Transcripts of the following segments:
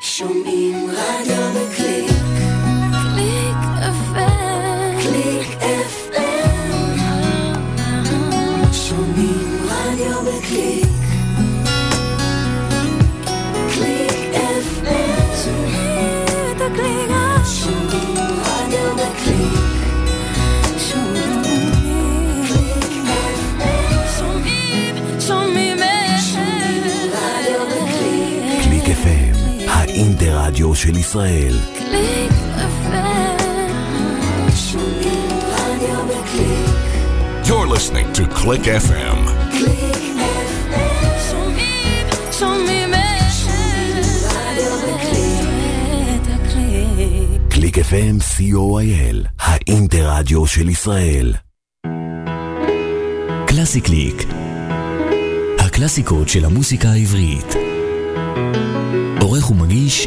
שומעים רדיו מקליט הרדיו של ישראל. קליק FM, שומעים רדיו בקליק. You're listening to Click FM. Click FM, שומעים, שומעים קליק FM co.il, האינטרדיו של ישראל. קלאסי קליק, הקלאסיקות של המוסיקה העברית. עורך ומגיש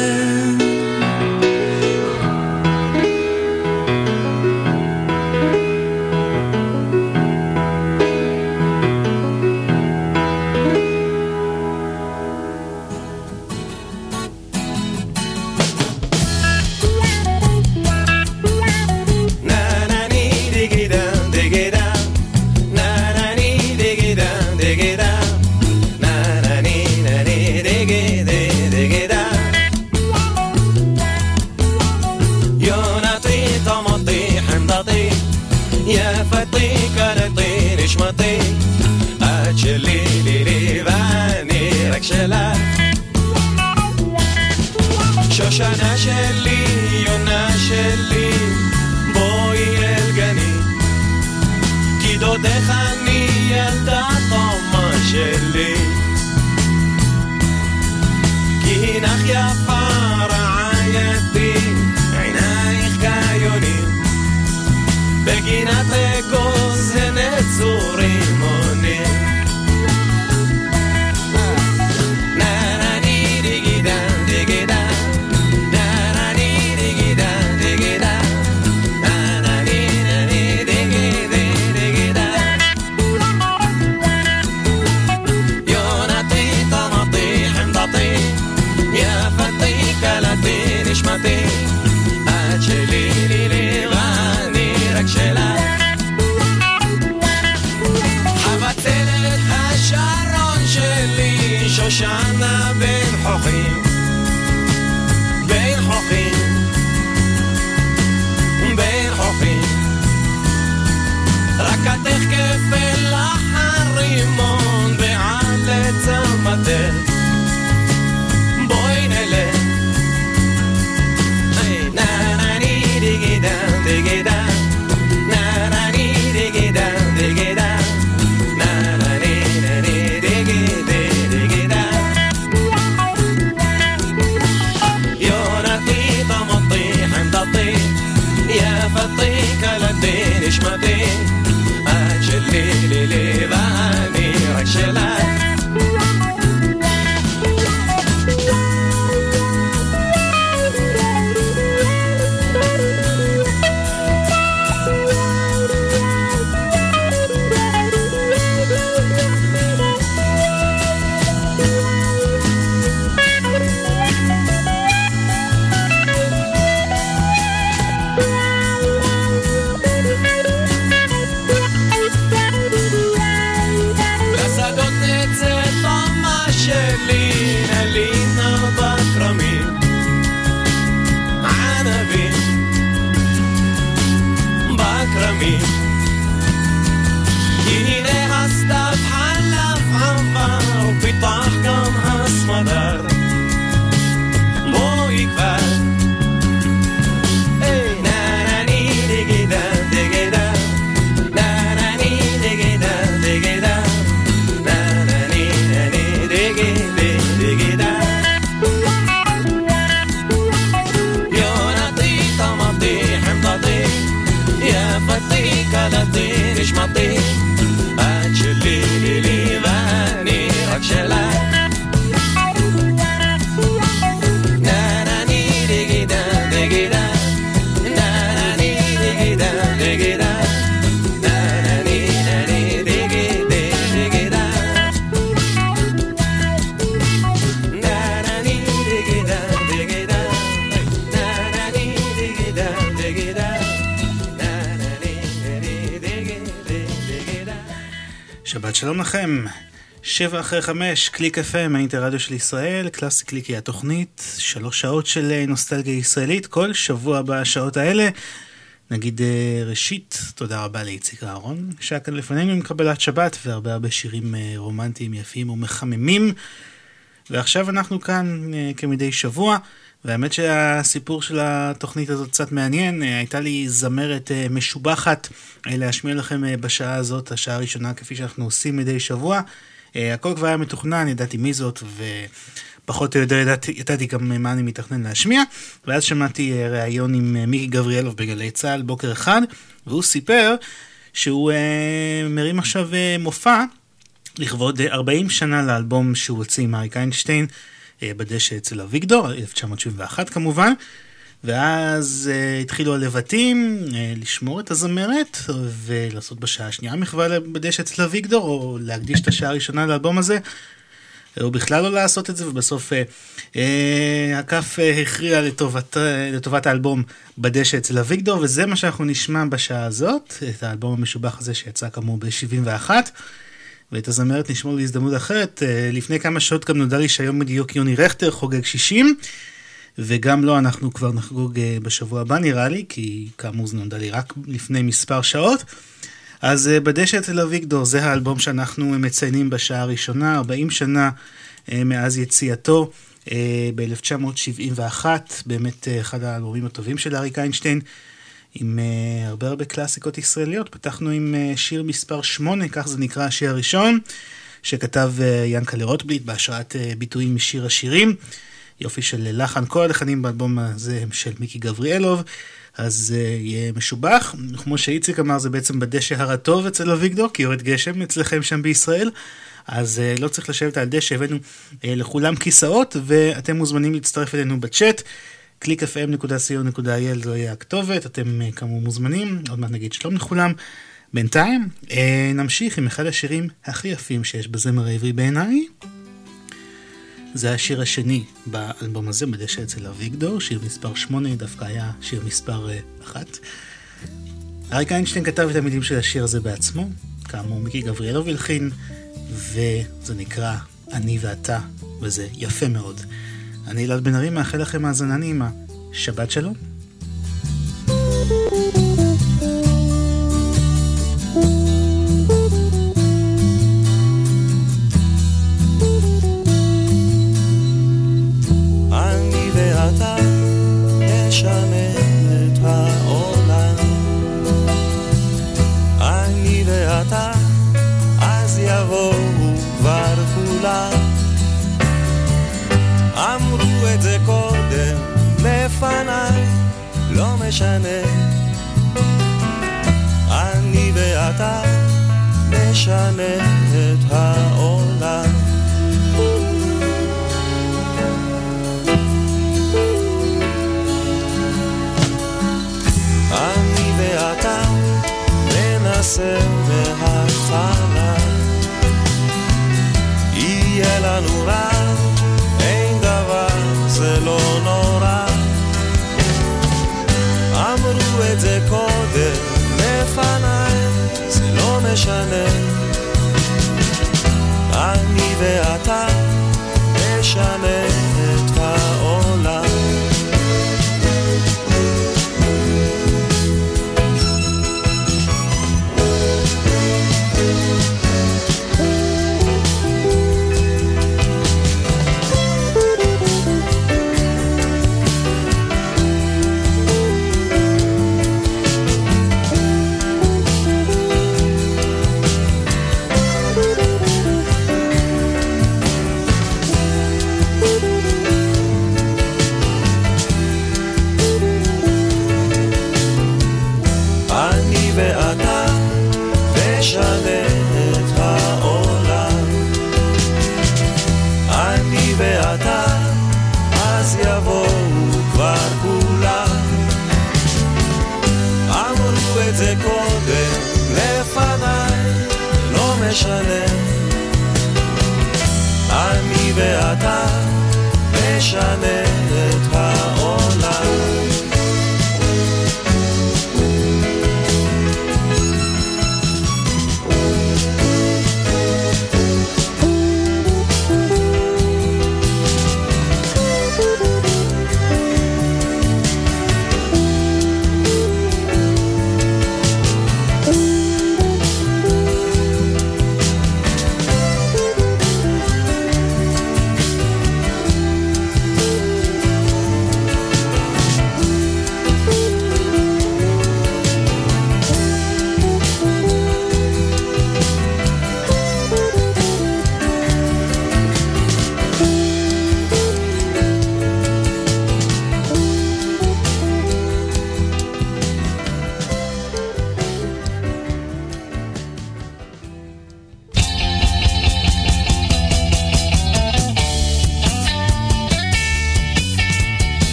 שבע אחרי חמש, קליק FM, האינטרדיו של ישראל, קלאסי קליקי התוכנית, שלוש שעות של אה, נוסטלגיה ישראלית, כל שבוע בשעות האלה. נגיד אה, ראשית, תודה רבה לאיציק אהרון, שהיה כאן לפנינו עם קבלת שבת, והרבה הרבה שירים אה, רומנטיים יפים ומחממים. ועכשיו אנחנו כאן כמדי שבוע, והאמת שהסיפור של התוכנית הזאת קצת מעניין. הייתה לי זמרת משובחת להשמיע לכם בשעה הזאת, השעה הראשונה כפי שאנחנו עושים מדי שבוע. אה, הכל כבר היה מתוכנן, ידעתי מי זאת, ופחות או יותר ידעתי, ידעתי גם מה אני מתכנן להשמיע. ואז שמעתי אה, ראיון עם אה, מיקי גבריאלוב בגלי צה"ל בוקר אחד, והוא סיפר שהוא אה, מרים עכשיו אה, מופע לכבוד אה, 40 שנה לאלבום שהוא הוציא עם אריק איינשטיין אה, בדשא אצל אביגדור, 1971 כמובן. ואז uh, התחילו הלבטים uh, לשמור את הזמרת ולעשות בשעה השנייה מחווה בדשא אצל אביגדור או להקדיש את השעה הראשונה לאלבום הזה. או בכלל לא לעשות את זה ובסוף uh, uh, הכף uh, הכריע לטובת, uh, לטובת האלבום בדשא אצל אביגדור וזה מה שאנחנו נשמע בשעה הזאת, את האלבום המשובח הזה שיצא כאמור ב-71. ואת הזמרת נשמור להזדמנות אחרת. אה, לפני כמה שעות גם נודע לי שהיום בדיוק יוני רכטר חוגג 60, וגם לו אנחנו כבר נחגוג אה, בשבוע הבא נראה לי, כי כאמור זה נודע לי רק לפני מספר שעות. אז אה, בדשא אצל אביגדור זה האלבום שאנחנו מציינים בשעה הראשונה, 40 שנה אה, מאז יציאתו. ב-1971, באמת אחד האלבומים הטובים של אריק איינשטיין, עם הרבה הרבה קלאסיקות ישראליות. פתחנו עם שיר מספר 8, כך זה נקרא השיר הראשון, שכתב ינקלה רוטבליט בהשראת ביטויים משיר השירים. יופי של לחן, כל הלחנים באלבום הזה הם של מיקי גבריאלוב, אז uh, יהיה משובח. כמו שאיציק אמר, זה בעצם בדשא הרטוב אצל אביגדור, כי יורד גשם אצלכם שם בישראל. אז uh, לא צריך לשבת על דשא, הבאנו uh, לכולם כיסאות, ואתם מוזמנים להצטרף אלינו בצ'אט. www.clickfm.co.il זו יהיה הכתובת, אתם אה, כאמור מוזמנים, עוד מעט נגיד שלום לכולם. בינתיים אה, נמשיך עם אחד השירים הכי יפים שיש בזמר העברי בעיניי. זה השיר השני באלבום הזה, בדשא אצל אביגדור, שיר מספר 8, דווקא היה שיר מספר 1. אריק איינשטיין כתב את המילים של השיר הזה בעצמו, כאמור מיקי גבריאלוב הלחין, וזה נקרא אני ואתה, וזה יפה מאוד. אני אלעד בן ארי, מאחל לכם האזנה נעימה. שבת שלום. אני ואתה נשנה את העולם. אני ואתה, אז יבואו כבר כולם. אמרו את זה קודם לפניי, לא משנה. אני ואתה נשנה את העולם. ננסה מההתחלה יהיה לנו רע, אין דבר, זה לא נורא אמרו את זה קודם לפניי, זה לא משנה אני ואתה נשנה משנה.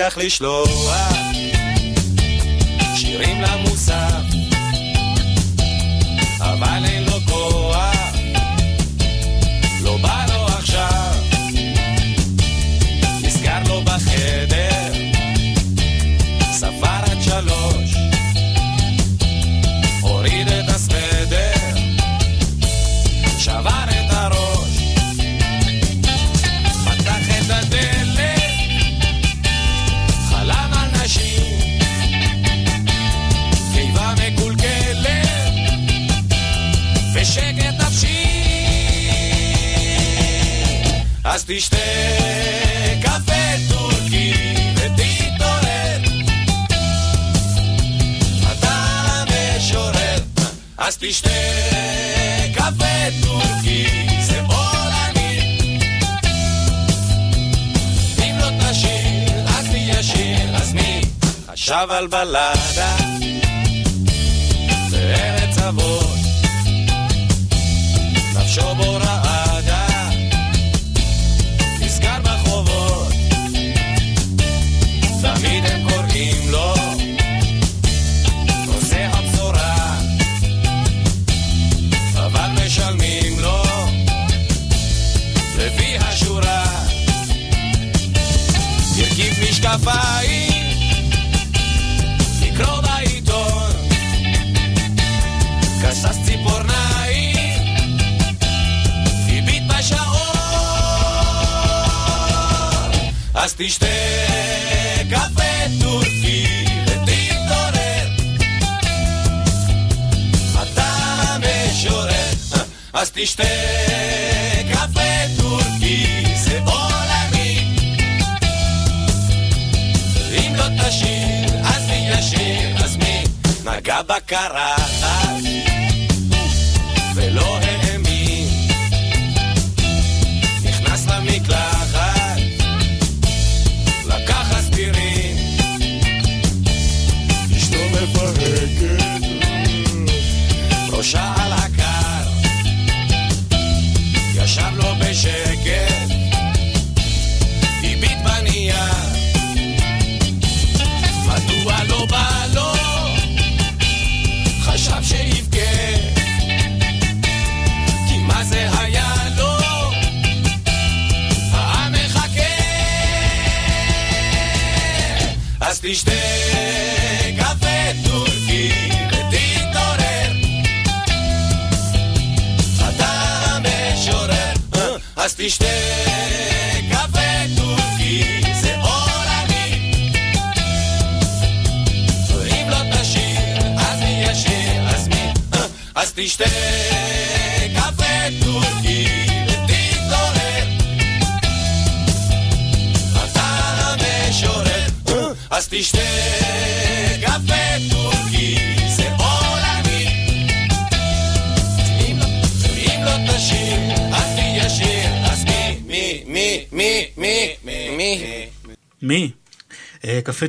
הבטיח לשלוח. Valhalla.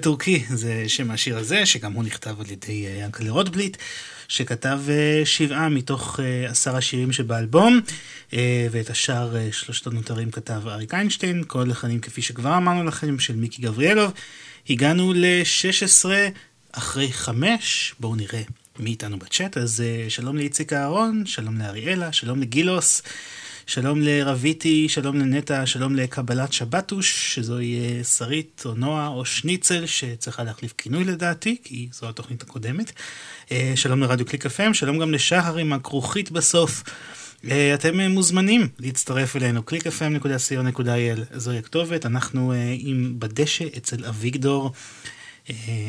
טורקי, זה שם השיר הזה, שגם הוא נכתב על ידי אה, אנקל רוטבליט, שכתב אה, שבעה מתוך אה, עשר השירים שבאלבום, ואת השאר שלושת הנותרים כתב אריק איינשטיין, כל לחנים כפי שכבר אמרנו לכם, של מיקי גבריאלוב. הגענו ל-16 אחרי 5, בואו נראה מי איתנו בצ'אט, אז שלום לאיציק אהרון, שלום לאריאלה, שלום לגילוס. שלום לרביטי, שלום לנטע, שלום לקבלת שבתוש, שזוהי אה, שרית או נועה או שניצל שצריכה להחליף כינוי לדעתי, כי זו התוכנית הקודמת. אה, שלום לרדיו קליק FM, שלום גם לשחר עם הכרוכית בסוף. אה, אתם מוזמנים להצטרף אלינו, www.clickfm.co.il זוהי הכתובת, אנחנו עם בדשא אצל אביגדור.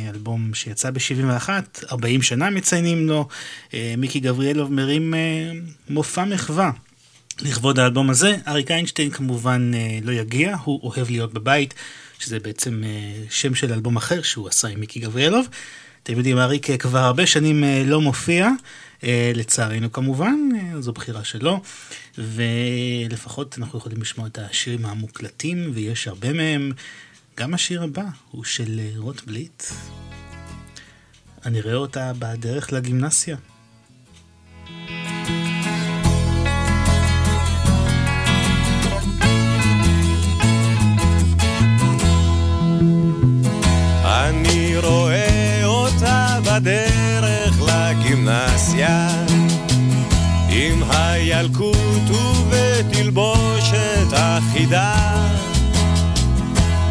אלבום שיצא ב-71, 40 שנה מציינים לו, מיקי גבריאלוב מרים מופע מחווה לכבוד האלבום הזה. אריק איינשטיין כמובן אה, לא יגיע, הוא אוהב להיות בבית, שזה בעצם אה, שם של אלבום אחר שהוא עשה עם מיקי גבריאלוב. אתם יודעים, אריק אה, כבר הרבה שנים לא מופיע, לצערנו כמובן, זו בחירה שלו, ולפחות אנחנו יכולים לשמוע את השירים המוקלטים, ויש הרבה מהם. גם השיר הבא הוא של אה, רוט בליט. אני רואה אותה בדרך לגימנסיה. אני רואה אותה בדרך לגימנסיה עם הילקוט ובתלבושת אחידה.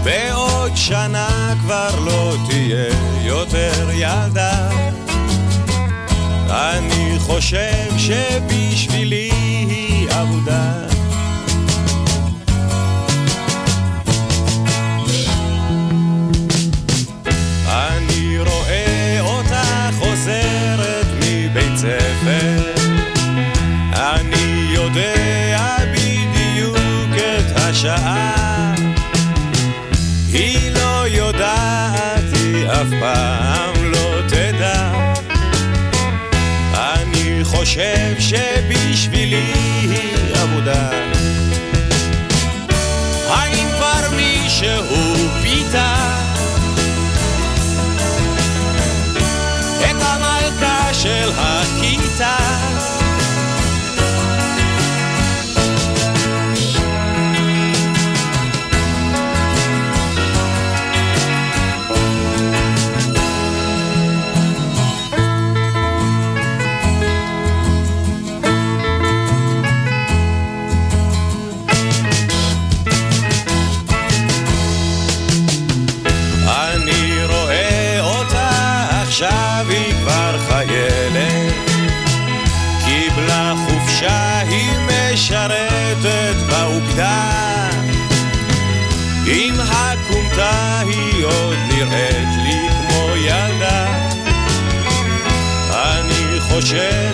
בעוד שנה כבר לא תהיה יותר ילדה. אני חושב שבשבילי חושב שבשבילי היא עבודה אני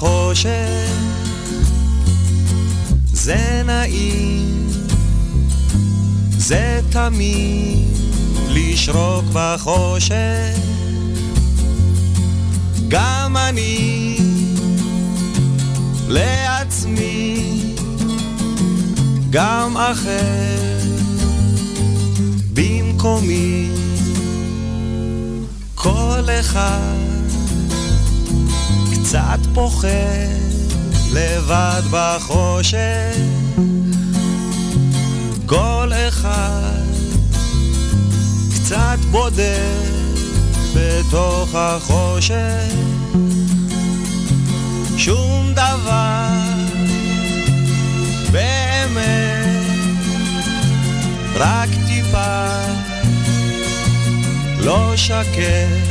בחושך זה נעים זה תמיד לשרוק בחושך. גם אני לעצמי גם אחר במקומי כל אחד קצת פוחד לבד בחושך, כל אחד קצת בודד בתוך החושך, שום דבר באמת, רק טיפה לא שקט.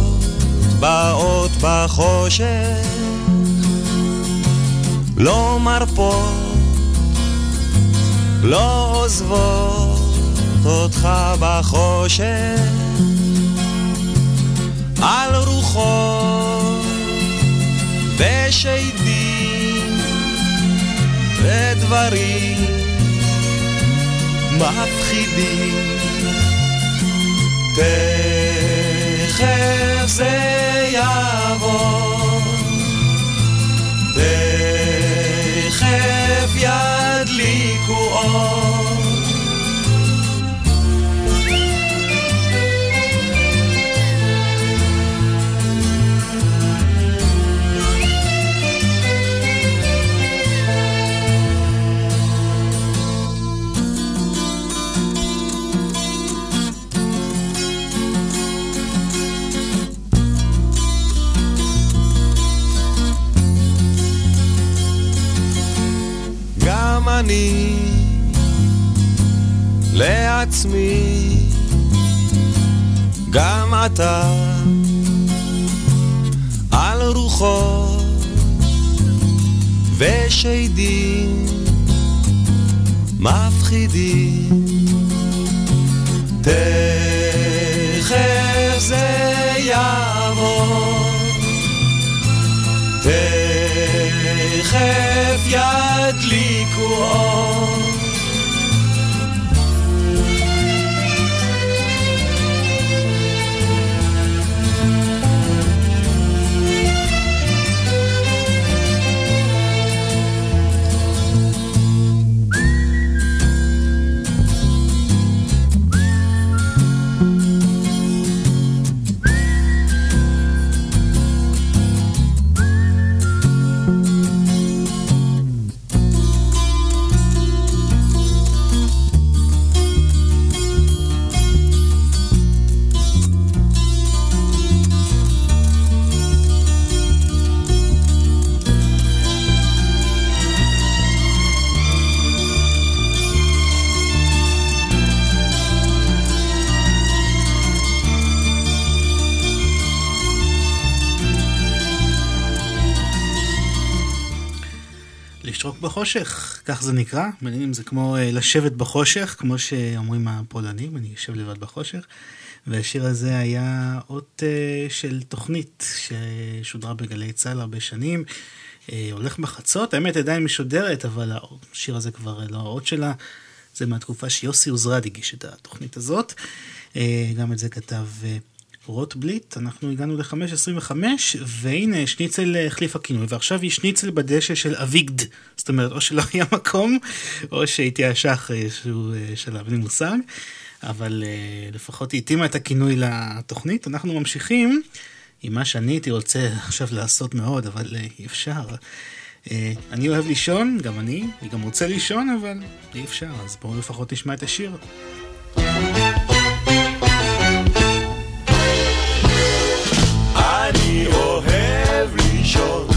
באות בחושך, לא מרפות, לא עוזבות אותך בחושך, על רוחות ושדים ודברים מפחידים. תכף זה יעבור, תכף ידליקו אור. אני לעצמי, גם אתה על רוחות ושדים מפחידים. תכף זה יעבור, תכף ידליקו אור. לשרוק בחושך, כך זה נקרא. במילים זה כמו אה, לשבת בחושך, כמו שאומרים הפולנים, אני יושב לבד בחושך. והשיר הזה היה אות אה, של תוכנית ששודרה בגלי צה"ל הרבה שנים. אה, הולך בחצות, האמת עדיין משודרת, אבל השיר הזה כבר לא האות שלה. זה מהתקופה שיוסי עוזרד הגיש את התוכנית הזאת. גם את זה כתב רוטבליט. אנחנו הגענו ל-5.25, והנה שניצל החליף הכינוי, ועכשיו היא שניצל בדשא של אביגד. זאת אומרת, או שלא היה מקום, או שהתייאשה אחרי איזשהו אה, שלב, אין מושג. אבל uh, לפחות היא התאימה את הכינוי לתוכנית. אנחנו ממשיכים עם מה שאני הייתי רוצה עכשיו לעשות מאוד, אבל אי אפשר. אני אוהב לישון, גם אני, אני גם רוצה לישון, אבל אי אפשר, אז בואו לפחות נשמע את השיר. אני אוהב לישון,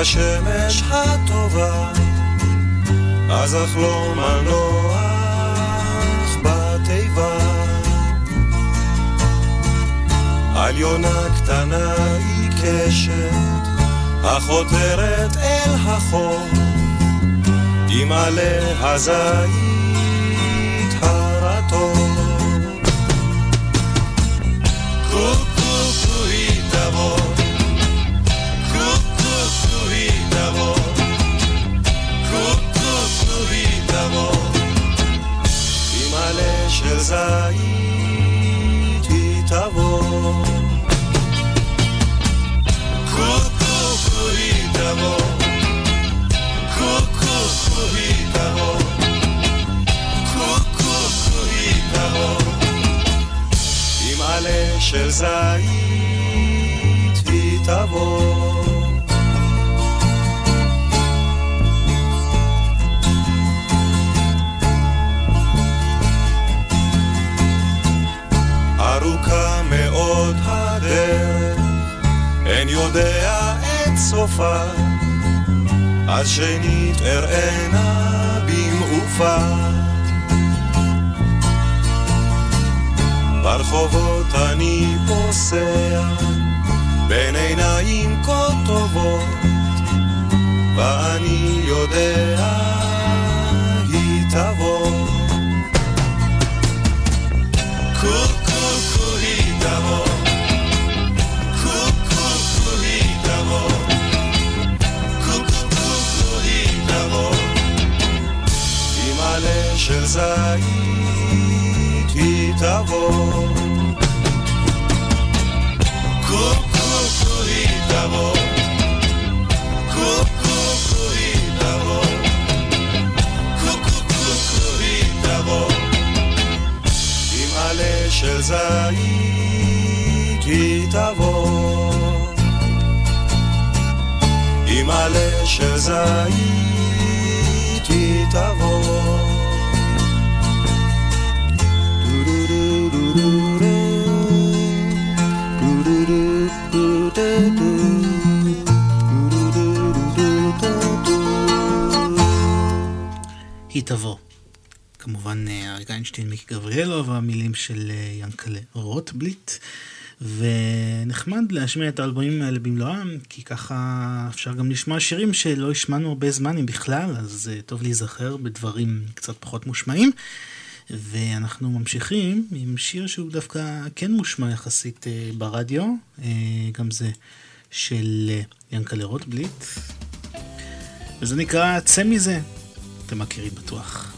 השמש הטובה, אז אחלום על נוח בתיבה. על יונה קטנה עיקשת, החותרת אל החור, עם עלה הזית זית היא תבוא. קוקו היא תבוא, קוקו היא תבוא, קוקו היא תבוא. עם עלה של זית היא תבוא. יודע את סופה, אז שנית אראנה במעופה. ברחובות אני פוסע, בין עיניים כה טובות, ואני יודע, היא תבוא. זית היא תבוא. קוקו היא תבוא, קוקו היא תבוא, קוקו היא תבוא. עם עלה של זית היא תבוא. עם עלה של זית תבוא. כמובן אה, אריק איינשטיין, מיקי גבריאלו והמילים של אה, ינקלה רוטבליט. ונחמד להשמיע את האלבומים האלה במלואם, כי ככה אפשר גם לשמוע שירים שלא השמענו הרבה זמן אם בכלל, אז uh, טוב להיזכר בדברים קצת פחות מושמעים. ואנחנו ממשיכים עם שיר שהוא דווקא כן מושמע יחסית ברדיו, גם זה של ינקלה רוטבליט. וזה נקרא צא מזה, אתם מכירים בטוח.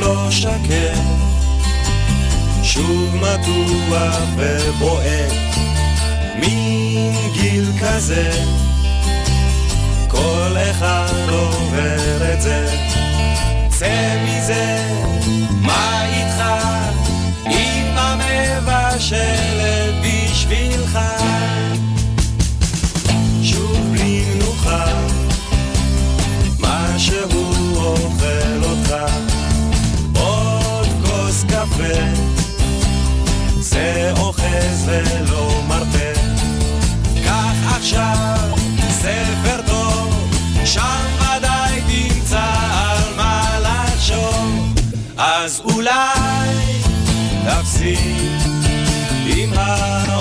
לא שוב מתוח ובועט, מין גיל כזה, כל אחד עובר את זה. צא מזה, מה איתך? אמא מבשלת בשבילך. שוב בלי מנוחה, מה שהוא אוכל אותך. עוד כוס קפה, זה אוחז ולא מרפה. קח עכשיו שם ודאי תמצא על מה לחשוב. אז אולי תפסיק עם העולם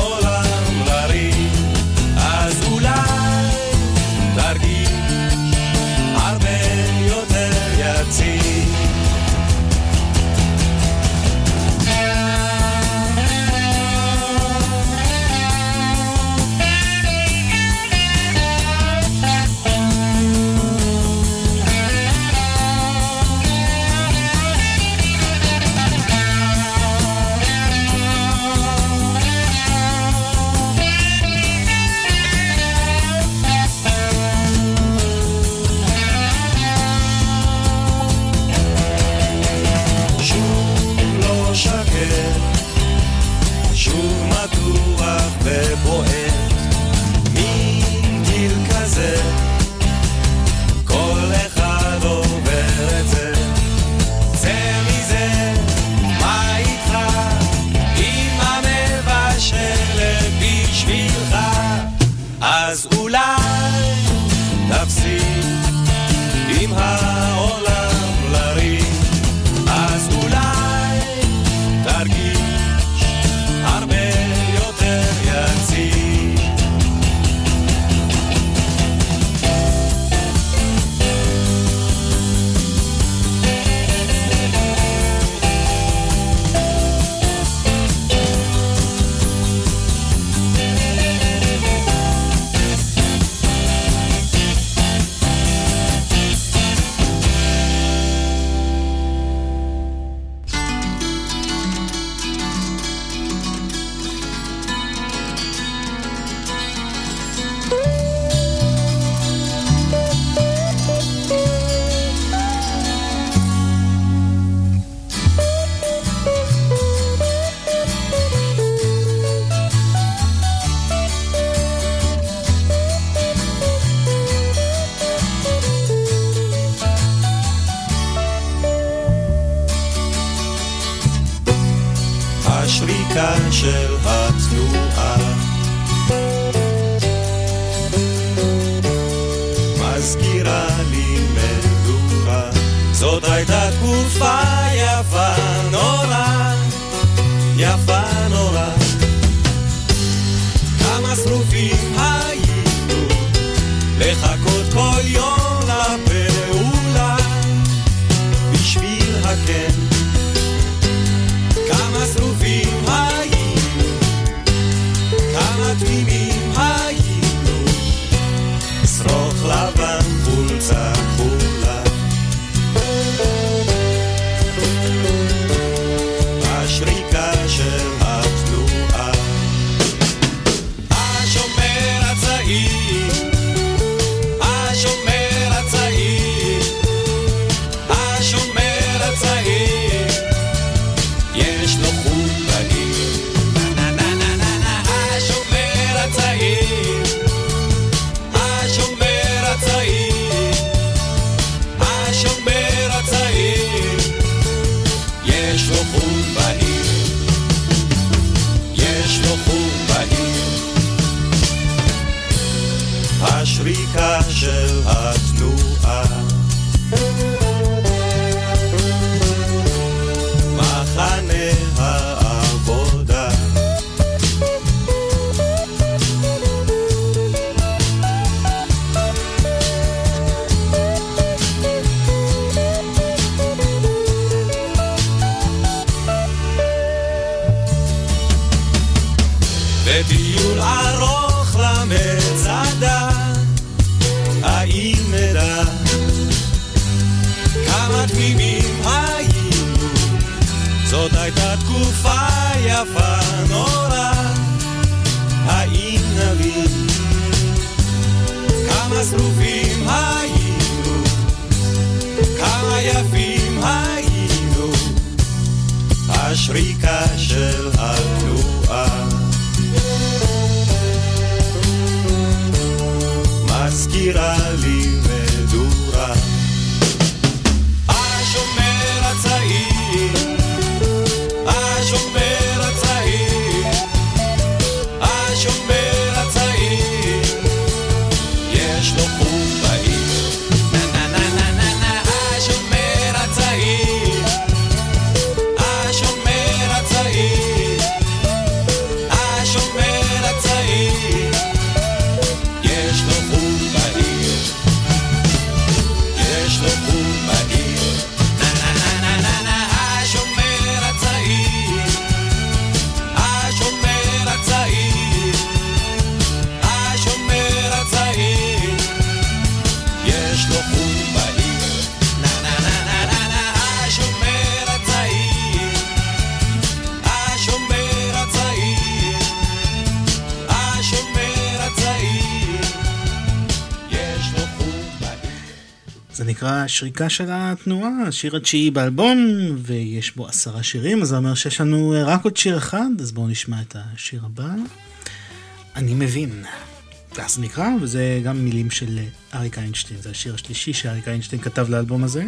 השריקה של התנועה, השיר התשיעי באלבום, ויש בו עשרה שירים, אז זה אומר שיש לנו אה, רק עוד שיר אחד, אז בואו נשמע את השיר הבא. אני מבין. ואז נקרא, וזה גם מילים של אה, אריק איינשטיין, זה השיר השלישי שאריק איינשטיין כתב לאלבום הזה.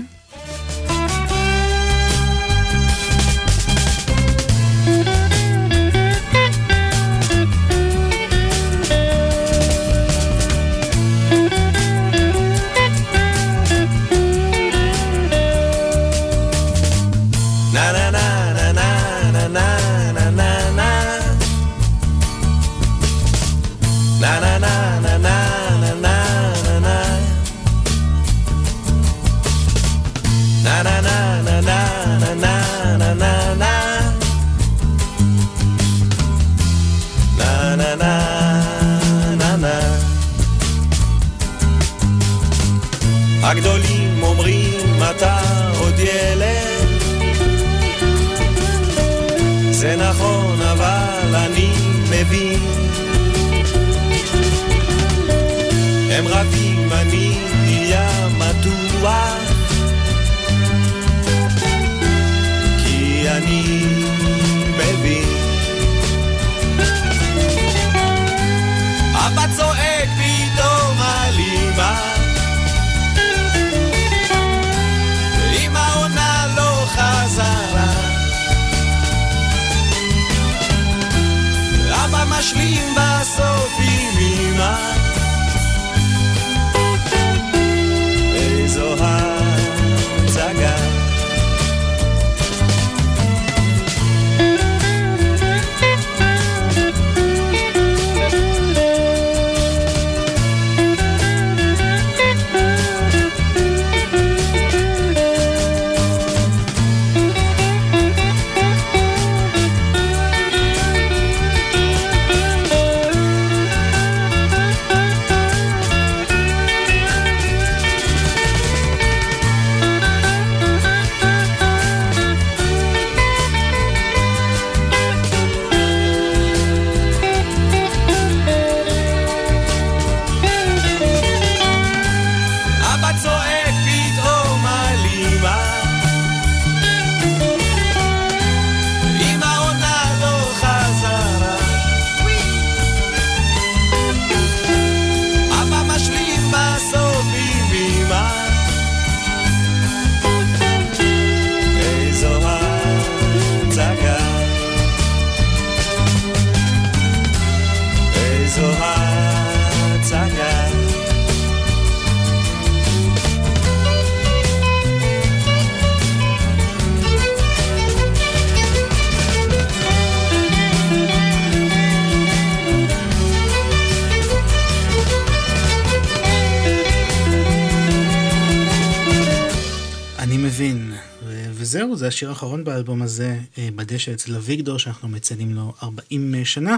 זה השיר האחרון באלבום הזה, אה, בדשא אצל אביגדור, שאנחנו מציינים לו 40 שנה.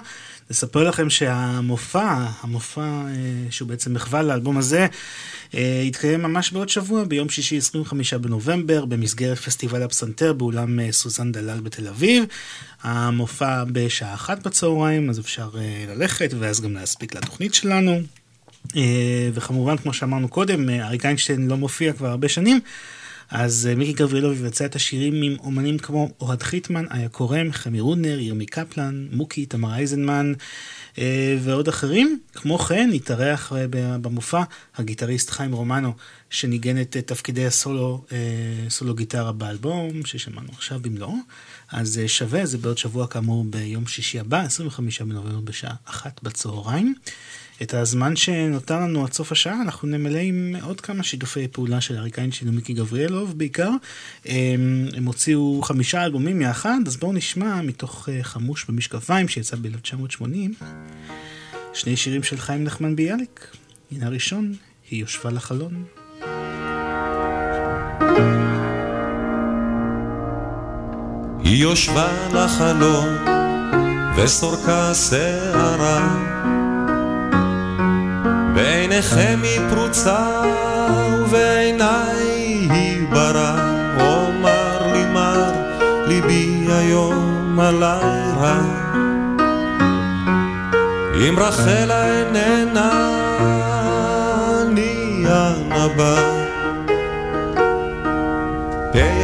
נספר לכם שהמופע, המופע אה, שהוא בעצם מחווה לאלבום הזה, אה, יתקיים ממש בעוד שבוע, ביום שישי 25 בנובמבר, במסגרת פסטיבל הפסנתר באולם אה, סוזן דלל בתל אביב. המופע בשעה אחת בצהריים, אז אפשר אה, ללכת ואז גם להספיק לתוכנית שלנו. אה, וכמובן, כמו שאמרנו קודם, אה, אריק איינשטיין לא מופיע כבר הרבה שנים, אז אה, מיקי גבריאלוב יבצע את השירים עם אומנים כמו אוהד חיטמן, איה קורם, חמי רודנר, ירמי קפלן, מוקי, תמר אייזנמן אה, ועוד אחרים. כמו כן, התארח אה, במופע הגיטריסט חיים רומנו, שניגן את תפקידי הסולו, סולו גיטרה באלבום, ששמענו עכשיו במלואו. אז שווה, זה בעוד שבוע כאמור ביום שישי הבא, 25 בנובמבר בשעה אחת בצהריים. את הזמן שנותר לנו עד סוף השעה אנחנו נמלא עם עוד כמה שיתופי פעולה של אריק איינשטיין ומיקי גבריאלוב בעיקר. הם הם הוציאו חמישה אלבומים יחד, אז בואו נשמע מתוך אה, חמוש במשקפיים שיצא ב-1980 שני שירים של חיים נחמן ביאליק. הנה הראשון, היא יושבה לחלון. היא יושבה לחלון וסורקה שערה בעיניכם היא פרוצה ובעיניי היא ברא אומר לי מר ליבי היום עלי רע אם רחלה איננה אני הנבא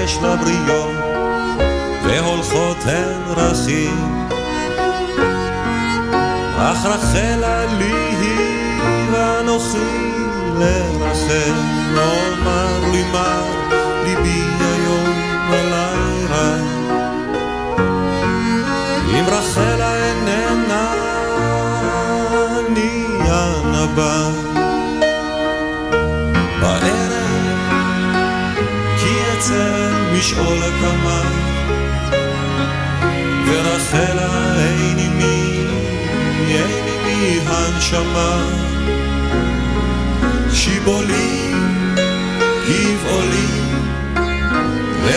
יש לה בריות והולכות הן דרכים. אך רחלה לי ואנוכי לרחל, אומר לי מה ליבי היום עלי. אם רחלה איננה אני הנבא. בערב כי הקמה ורחלה אין עימי, אין עימי הנשמה.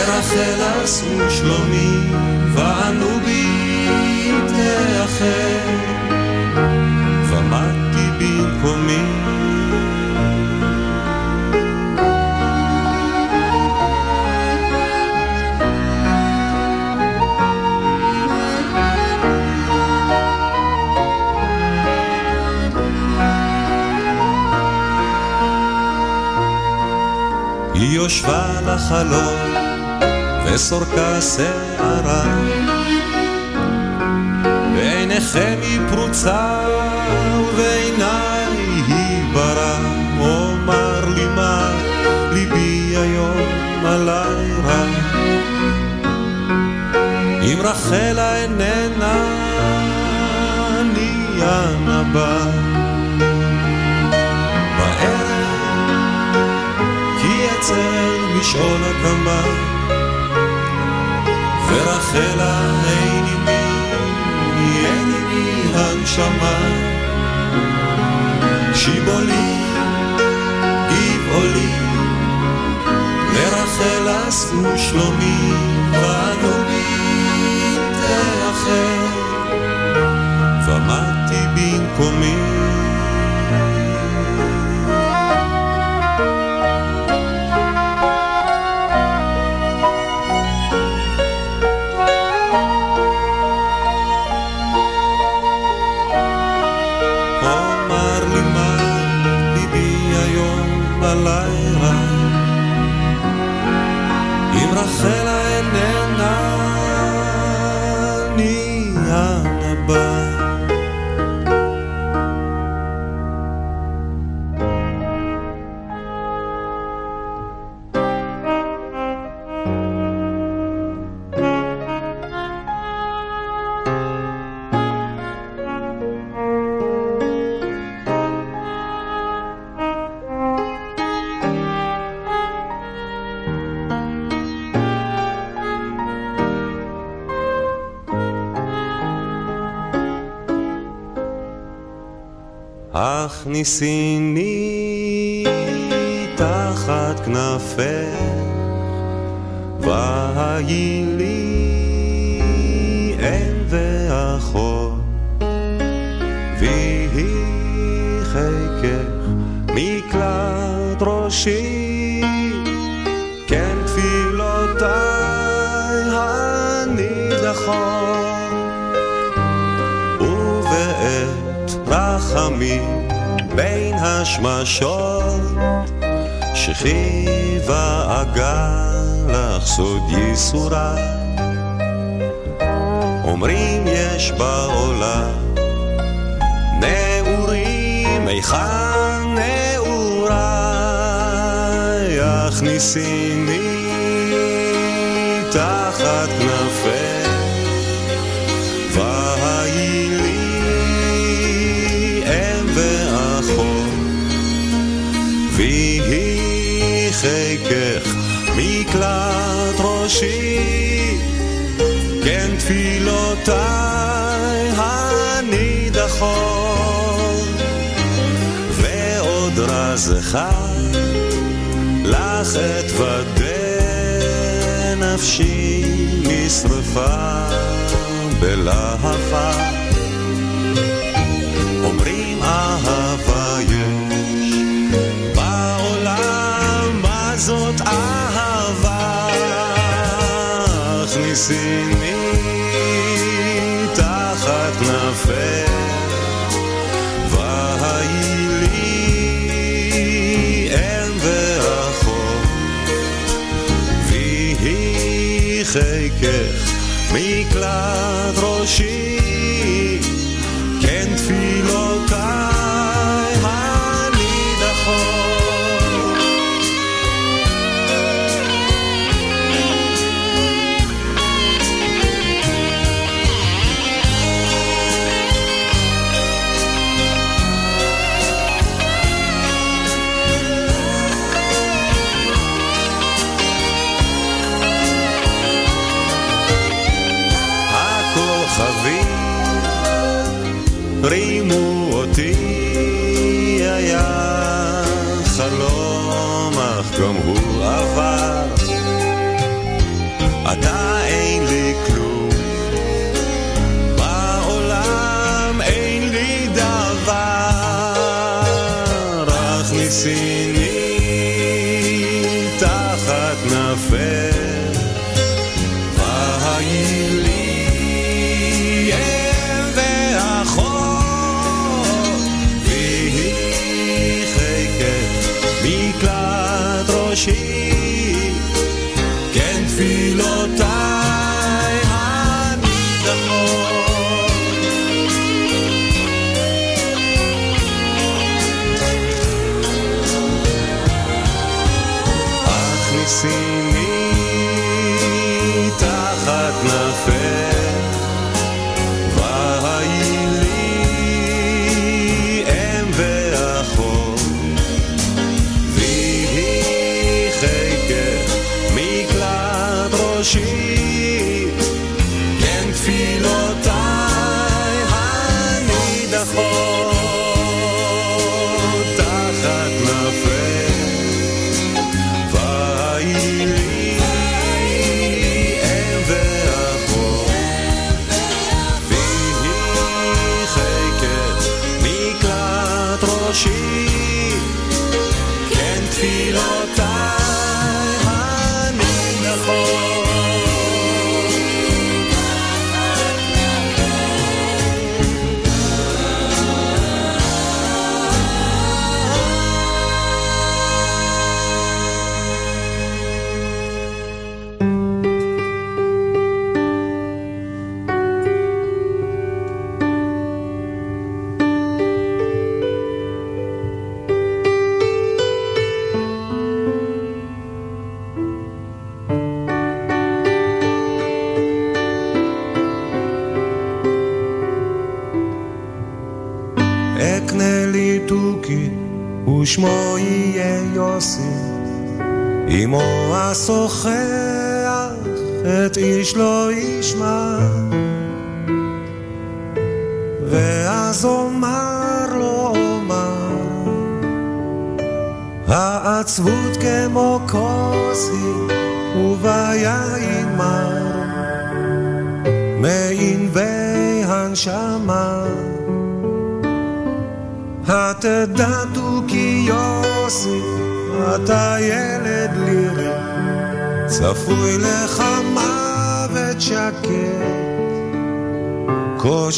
ורחל עשו שלומי, וענו בי תאחר, ומדתי במקומי. יושבה לחלון וסורקה שערה בעיניכם היא פרוצה ובעיניי היא ברא. אומר לי מה ליבי היום עלי רע. אם רחלה איננה אני הנבא בערב כי אצל משעול הקמה ורחלה אין עימי, אין עימי הנשמה. שיבולי, גבעולי לרחל עשו שלומי ואנו בי תאחר ומדתי במקומי sim.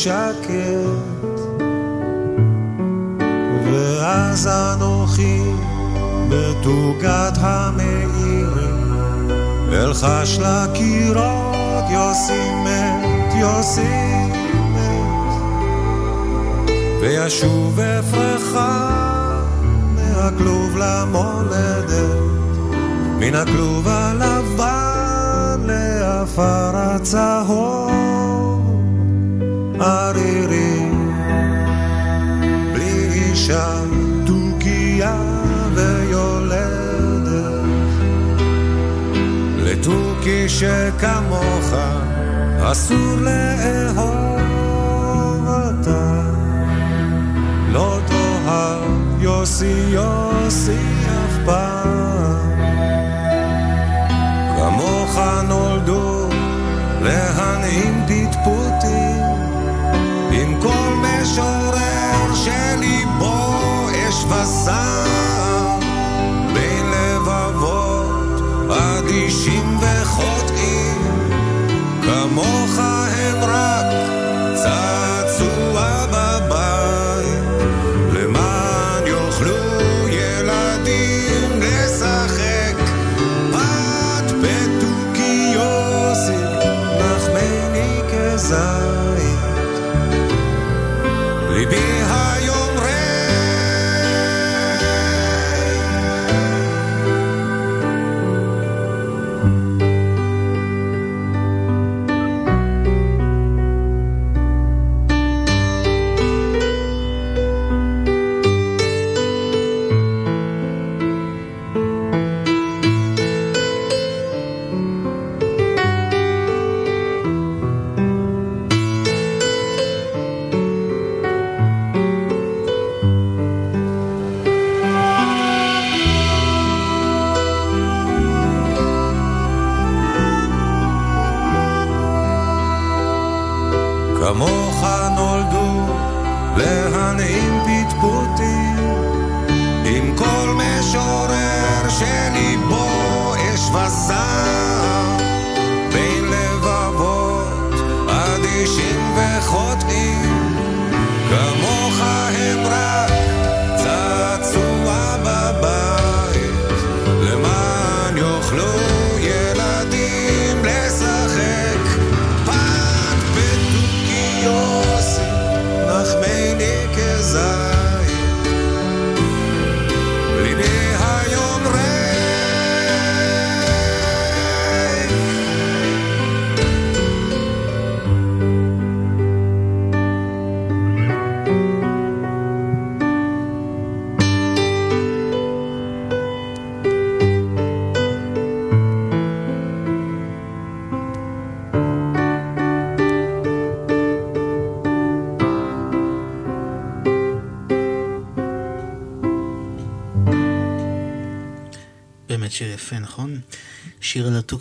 שקט. ואז אנוכי בתוגת המאירים, אלחש לקירות יוסי מת, יוסי מת, וישוב אפרך מהכלוב למולדת, מן הכלוב הלבן לעפר הצהוב, ערירי בלי אישה תוכיה ויולדת, לתוכי שכמוך אסור לאהוב אותה. לא תאהב יוסי יוסי אף פעם. כמוך נולדו להנעים פטפוטים, שליבו אש וזעם,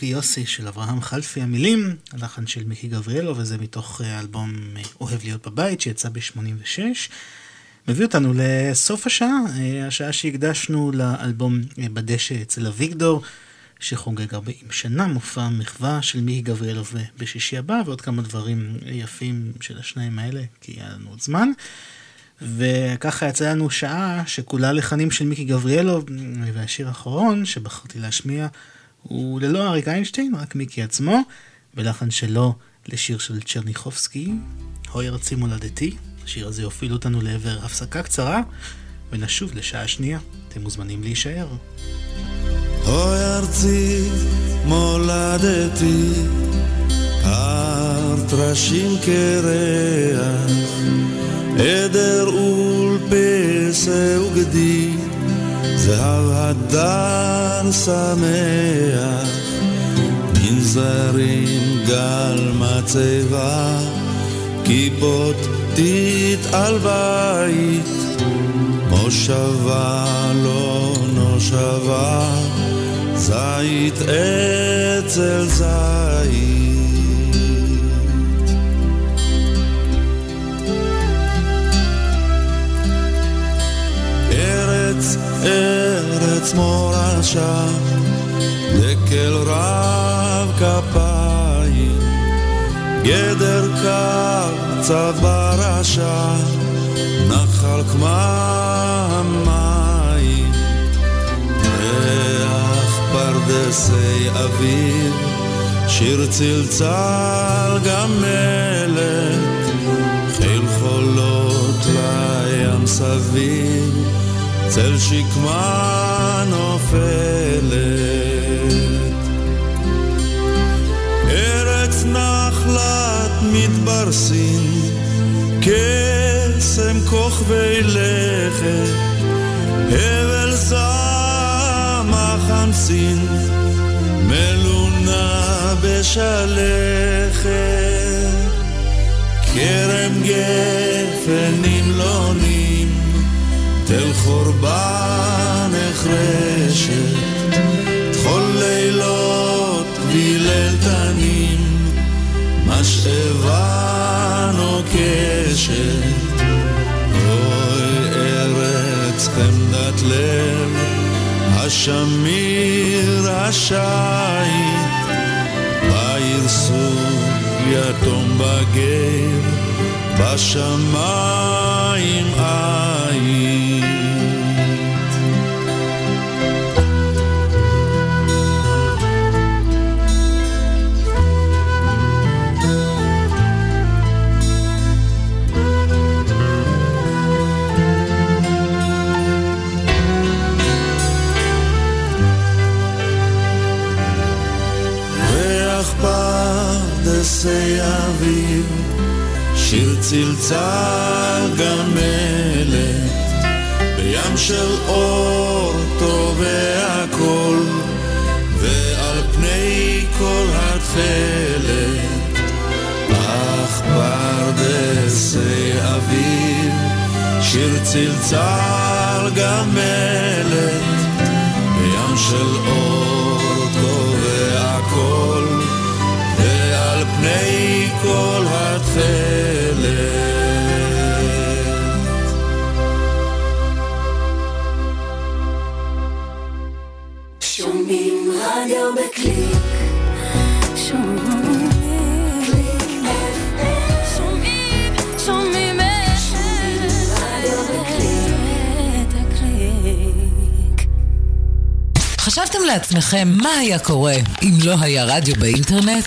יוסי של אברהם חלפי, המילים, הלחן של מיקי גבריאלו, וזה מתוך אה, האלבום אה, אוהב להיות בבית, שיצא ב-86. מביא אותנו לסוף השעה, אה, השעה שהקדשנו לאלבום בדשא אצל אביגדור, שחוגג 40 שנה, מופע מחווה של מיקי גבריאלו בשישי הבא, ועוד כמה דברים יפים של השניים האלה, כי היה לנו עוד זמן. וככה יצא לנו שעה שכולה לחנים של מיקי גבריאלוב, והשיר האחרון שבחרתי להשמיע הוא ללא אריק איינשטיין, רק מיקי עצמו, בלחן שלו לשיר של צ'רניחובסקי, הוי ארצי מולדתי. השיר הזה יוביל אותנו לעבר הפסקה קצרה, ונשוב לשעה שנייה. אתם מוזמנים להישאר. אוי ארצי מולדתי, הר טרשים קרח, עדר ולפסה וגדי, זהב הדר שמח, מנזרים גל מצבה, כיפות תתעל בית, מושבה לא נושבה, זית אצל זית. ארץ, ארץ מורשה, דקל רב כפיים, גדר קצת ברשה, נחל כממים, ריח פרדסי אביב, שיר צלצל גמלת, חיל חולות לים סביב, צל שקמה נופלת. ארץ נחלת מדבר סין, קסם כוכבי לכת, הבל זעם החמסין, מלונה בשלכת. כרם גפן נמלונים, תל חורבן נחרשת, תכול לילות וילל תנים, משאבה נוקשת. אוי ארץ חמדת לב, השמיר השייט, בעיר סוג יתום בגר, בשמיים עין. פרדסי אביב, שיר צלצל גמלת, בים של אור טובע קול, ועל פני כל התכלת, אך פרדסי אביב, שיר צלצל גמלת, בים של אור ועל פני כל התכלת. שומעים רדיו בקליק. שומעים קליק FM. שומעים, שומעים רדיו בקליק. הקליק. חשבתם לעצמכם מה היה קורה אם לא היה רדיו באינטרנט?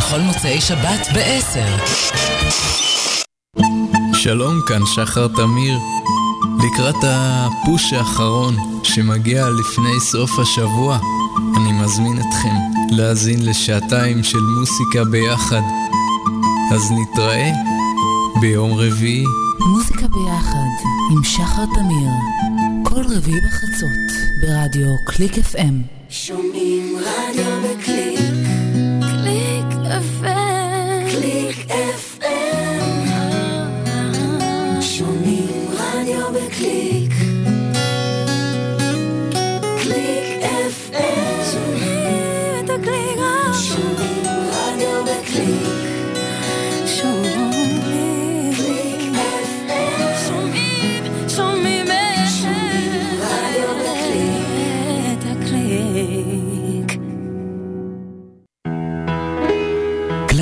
בכל מוצאי שבת ב-10. שלום, כאן שחר תמיר. לקראת הפוש האחרון שמגיע לפני סוף השבוע, אני מזמין אתכם להאזין לשעתיים של מוסיקה ביחד. אז נתראה ביום רביעי. מוזיקה ביחד עם שחר תמיר. כל רביעי בחצות ברדיו קליק FM. שומעים רדיו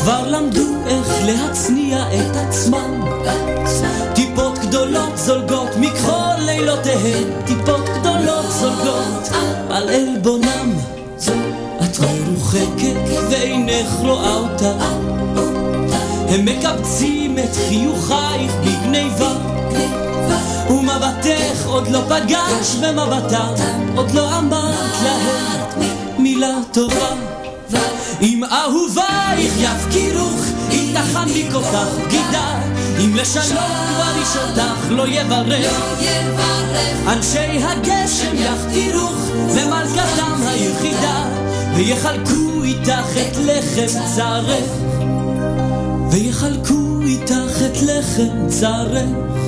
כבר למדו איך להצניע את עצמם. טיפות גדולות זולגות מכחול לילותיהן, טיפות גדולות זולגות על עלבונם. את מרוחקת ואינך רואה אותה. הם מקבצים את חיוכייך בגניבה. ומבטך עוד לא פגש במבטם, עוד לא אמרת להם מילה טובה. אם אהובייך יפקירוך, אם תחניק אותך בגידה, אם לשלום כבר איש אותך לא יברך. אנשי הגשם יחתירוך למלכתם היחידה, ויחלקו איתך את לחם צרך. ויחלקו איתך את לחם צרך.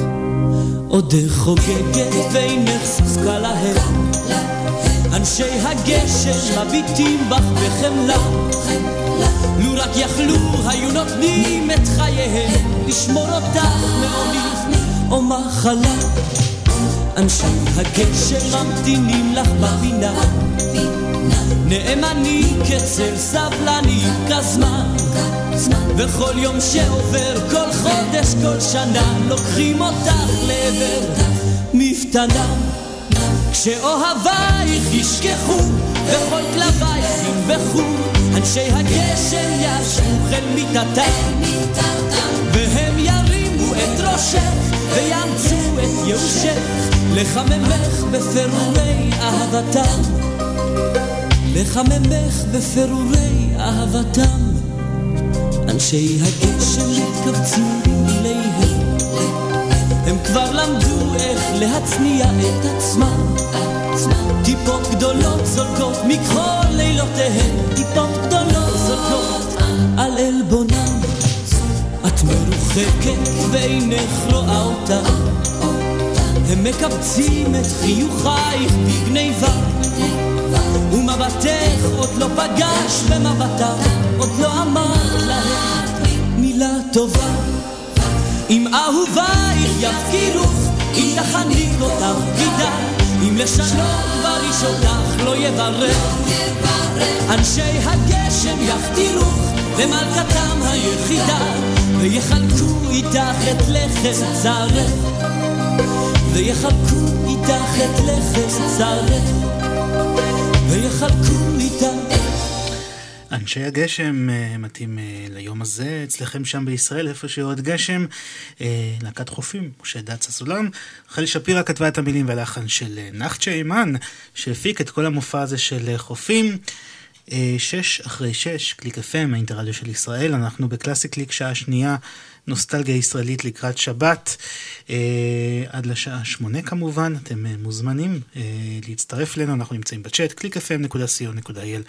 עודך חוגגת ואינך זקוקה להם. אנשי הגשם מביטים בך בחמלה. לו רק יכלו היו נותנים את חייהם לשמור אותך מעוני או מחלה. אנשי הגשם ממתינים לך בפינה. נאמנים כצל סבלנים כזמן. וכל יום שעובר, כל חודש, כל שנה, לוקחים אותך לעבר מפתנה. כשאוהבייך ישכחו, וכל כלבייך ינבחו, אנשי הגשם ישבו אל מיטתם, והם ירימו את ראשך, ויאמצו את ייאושך, לחממך בפירורי אהבתם. לחממך בפירורי אהבתם. אנשי הגשם מתכווצים אליהם, הם כבר למדו איך להצניע את עצמם. טיפות גדולות זולגות מכחול לילותיהם, טיפות גדולות זולגות על עלבונם. את מרוחקת ואינך רואה אותם, הם מקבצים את חיוכייך בגניבה. ומבטך עוד לא פגש במבטם, עוד לא אמר להם מילה טובה. אם אהובייך יפקירוך, אם תחניק אותך בגידה, אם לשלום בריש אותך לא יברך. אנשי הגשם יחתירוך למלכתם היחידה, ויחלקו איתך את לחם צרך. ויחלקו איתך את לחם צרך. ויחלקו איתה. אנשי הגשם אה, מתאים אה, ליום הזה, אצלכם שם בישראל, איפה שיורד גשם, אה, להקת חופים, משה דץ הסולן. רחל שפירא כתבה את המילים והלחן של נחצ'ה היימן, שהפיק את כל המופע הזה של חופים. שש אחרי שש, קליק FM, האינטרדיו של ישראל, אנחנו בקלאסי קליק שעה שנייה, נוסטלגיה ישראלית לקראת שבת, אה, עד לשעה שמונה כמובן, אתם אה, מוזמנים אה, להצטרף אלינו, אנחנו נמצאים בצ'אט, www.clickfm.co.il.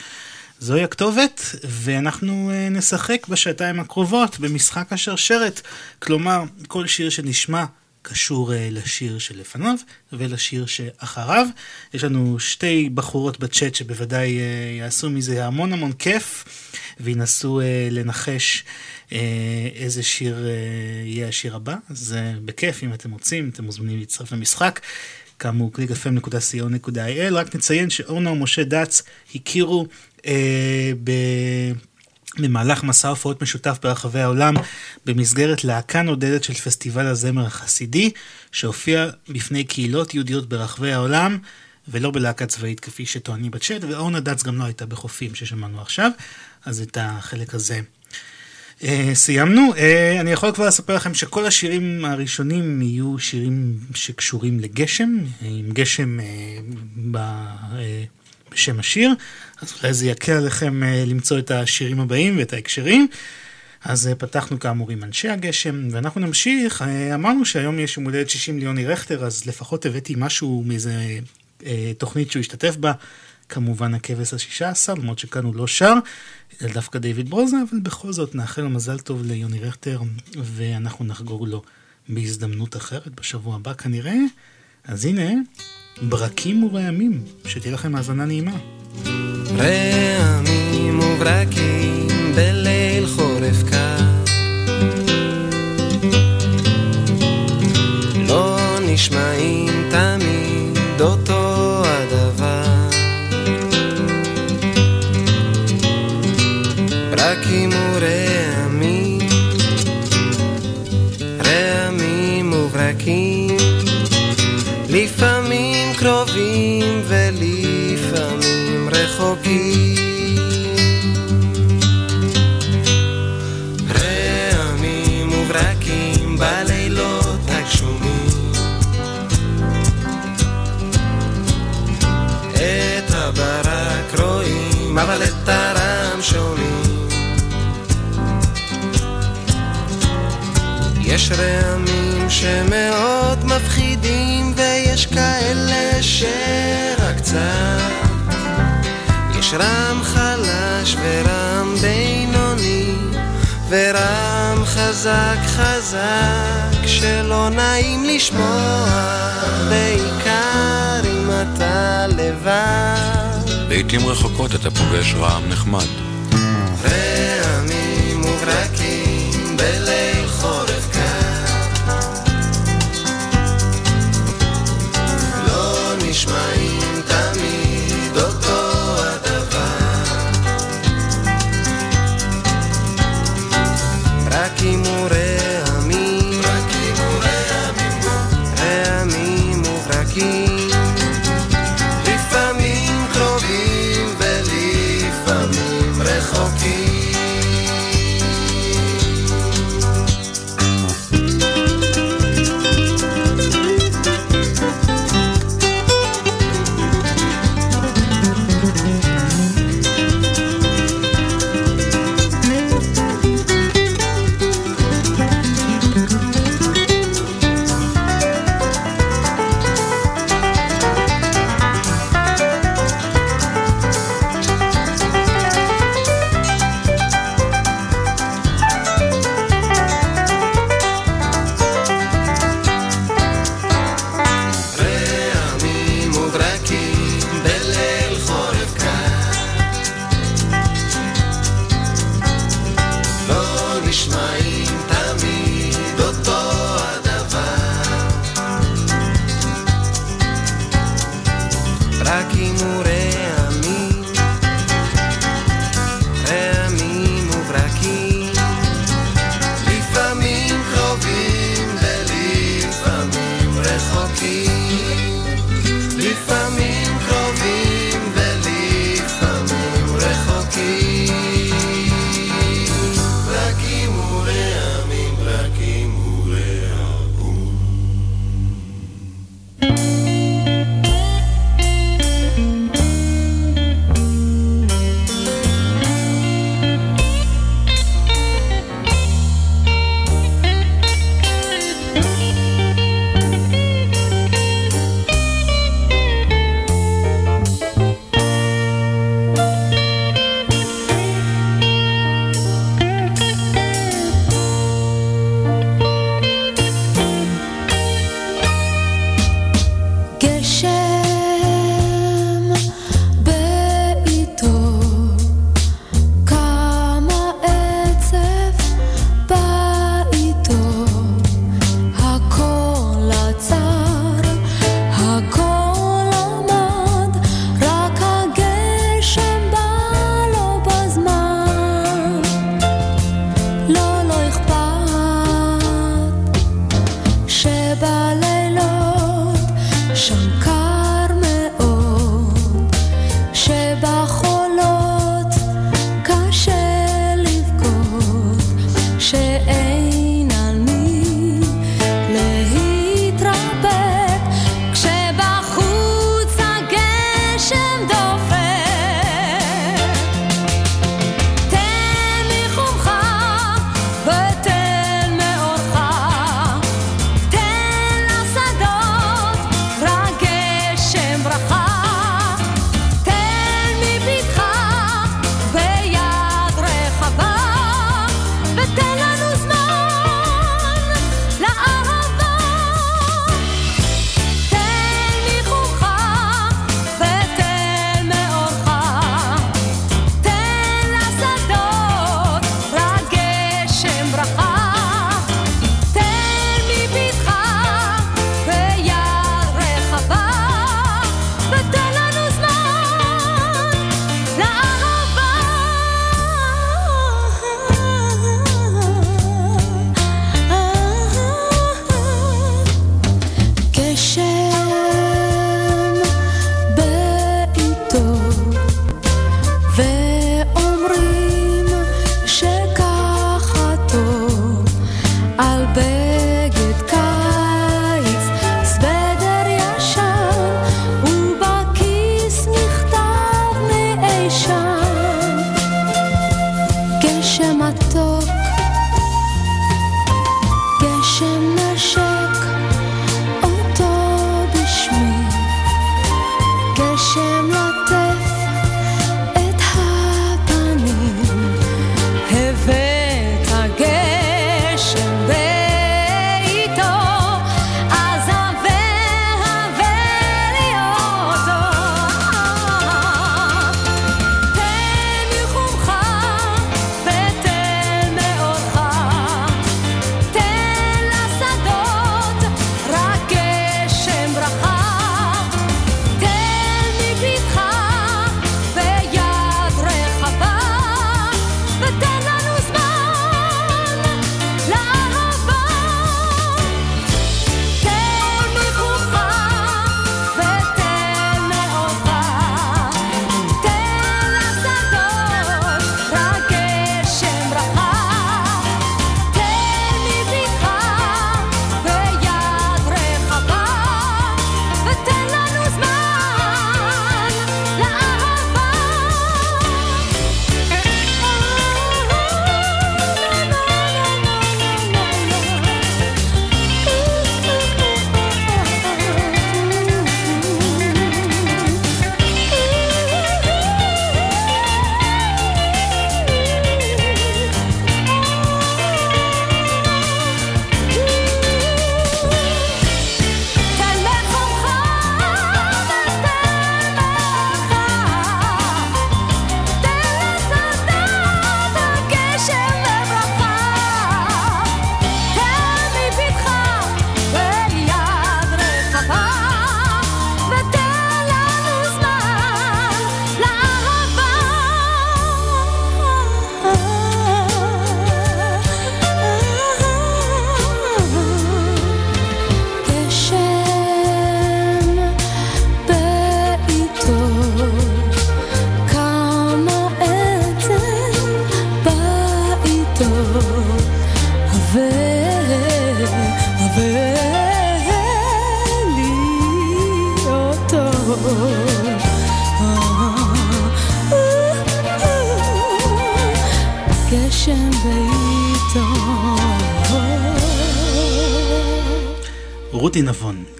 זוהי הכתובת, ואנחנו אה, נשחק בשעתיים הקרובות במשחק השרשרת, כלומר, כל שיר שנשמע קשור אה, לשיר שלפניו ולשיר שאחריו. יש לנו שתי בחורות בצ'אט שבוודאי אה, יעשו מזה המון המון כיף, וינסו אה, לנחש אה, איזה שיר אה, יהיה השיר הבא, אז אה, בכיף, אם אתם רוצים, אתם מוזמנים להצטרף למשחק. כאמור, www.clickfm.co.il. רק נציין שאורנה ומשה דץ הכירו אה, ב... במהלך מסע הופעות משותף ברחבי העולם במסגרת להקה נודדת של פסטיבל הזמר החסידי שהופיע בפני קהילות יהודיות ברחבי העולם ולא בלהקה צבאית כפי שטוענים בצ'אט ואורנה דץ גם לא הייתה בחופים ששמענו עכשיו אז את החלק הזה Uh, סיימנו. Uh, אני יכול כבר לספר לכם שכל השירים הראשונים יהיו שירים שקשורים לגשם, עם גשם uh, ב, uh, בשם השיר, אז אולי זה יקל עליכם uh, למצוא את השירים הבאים ואת ההקשרים. אז uh, פתחנו כאמור עם אנשי הגשם, ואנחנו נמשיך. Uh, אמרנו שהיום יש יום הולדת 60 ליוני רכטר, אז לפחות הבאתי משהו מאיזה uh, תוכנית שהוא השתתף בה. כמובן הכבש השישה עשר, למרות שכאן הוא לא שר, אלא דווקא דיוויד ברוזה, אבל בכל זאת נאחל מזל טוב ליוני רכטר, ואנחנו נחגוג לו בהזדמנות אחרת בשבוע הבא כנראה. אז הנה, ברקים ורעמים, שתהיה לכם האזנה נעימה. רעמים וברקים בליל חורף קר לא נשמעים את הברק רואים, אבל את הרם שומעים. יש רעמים שמאוד מפחידים ויש כאלה שרק קצת. יש רם חלש ורם בינוני ורם חזק חזק שלא נעים לשמוע בעיקר אם אתה לבד לעתים רחוקות אתה פוגש רעם נחמד.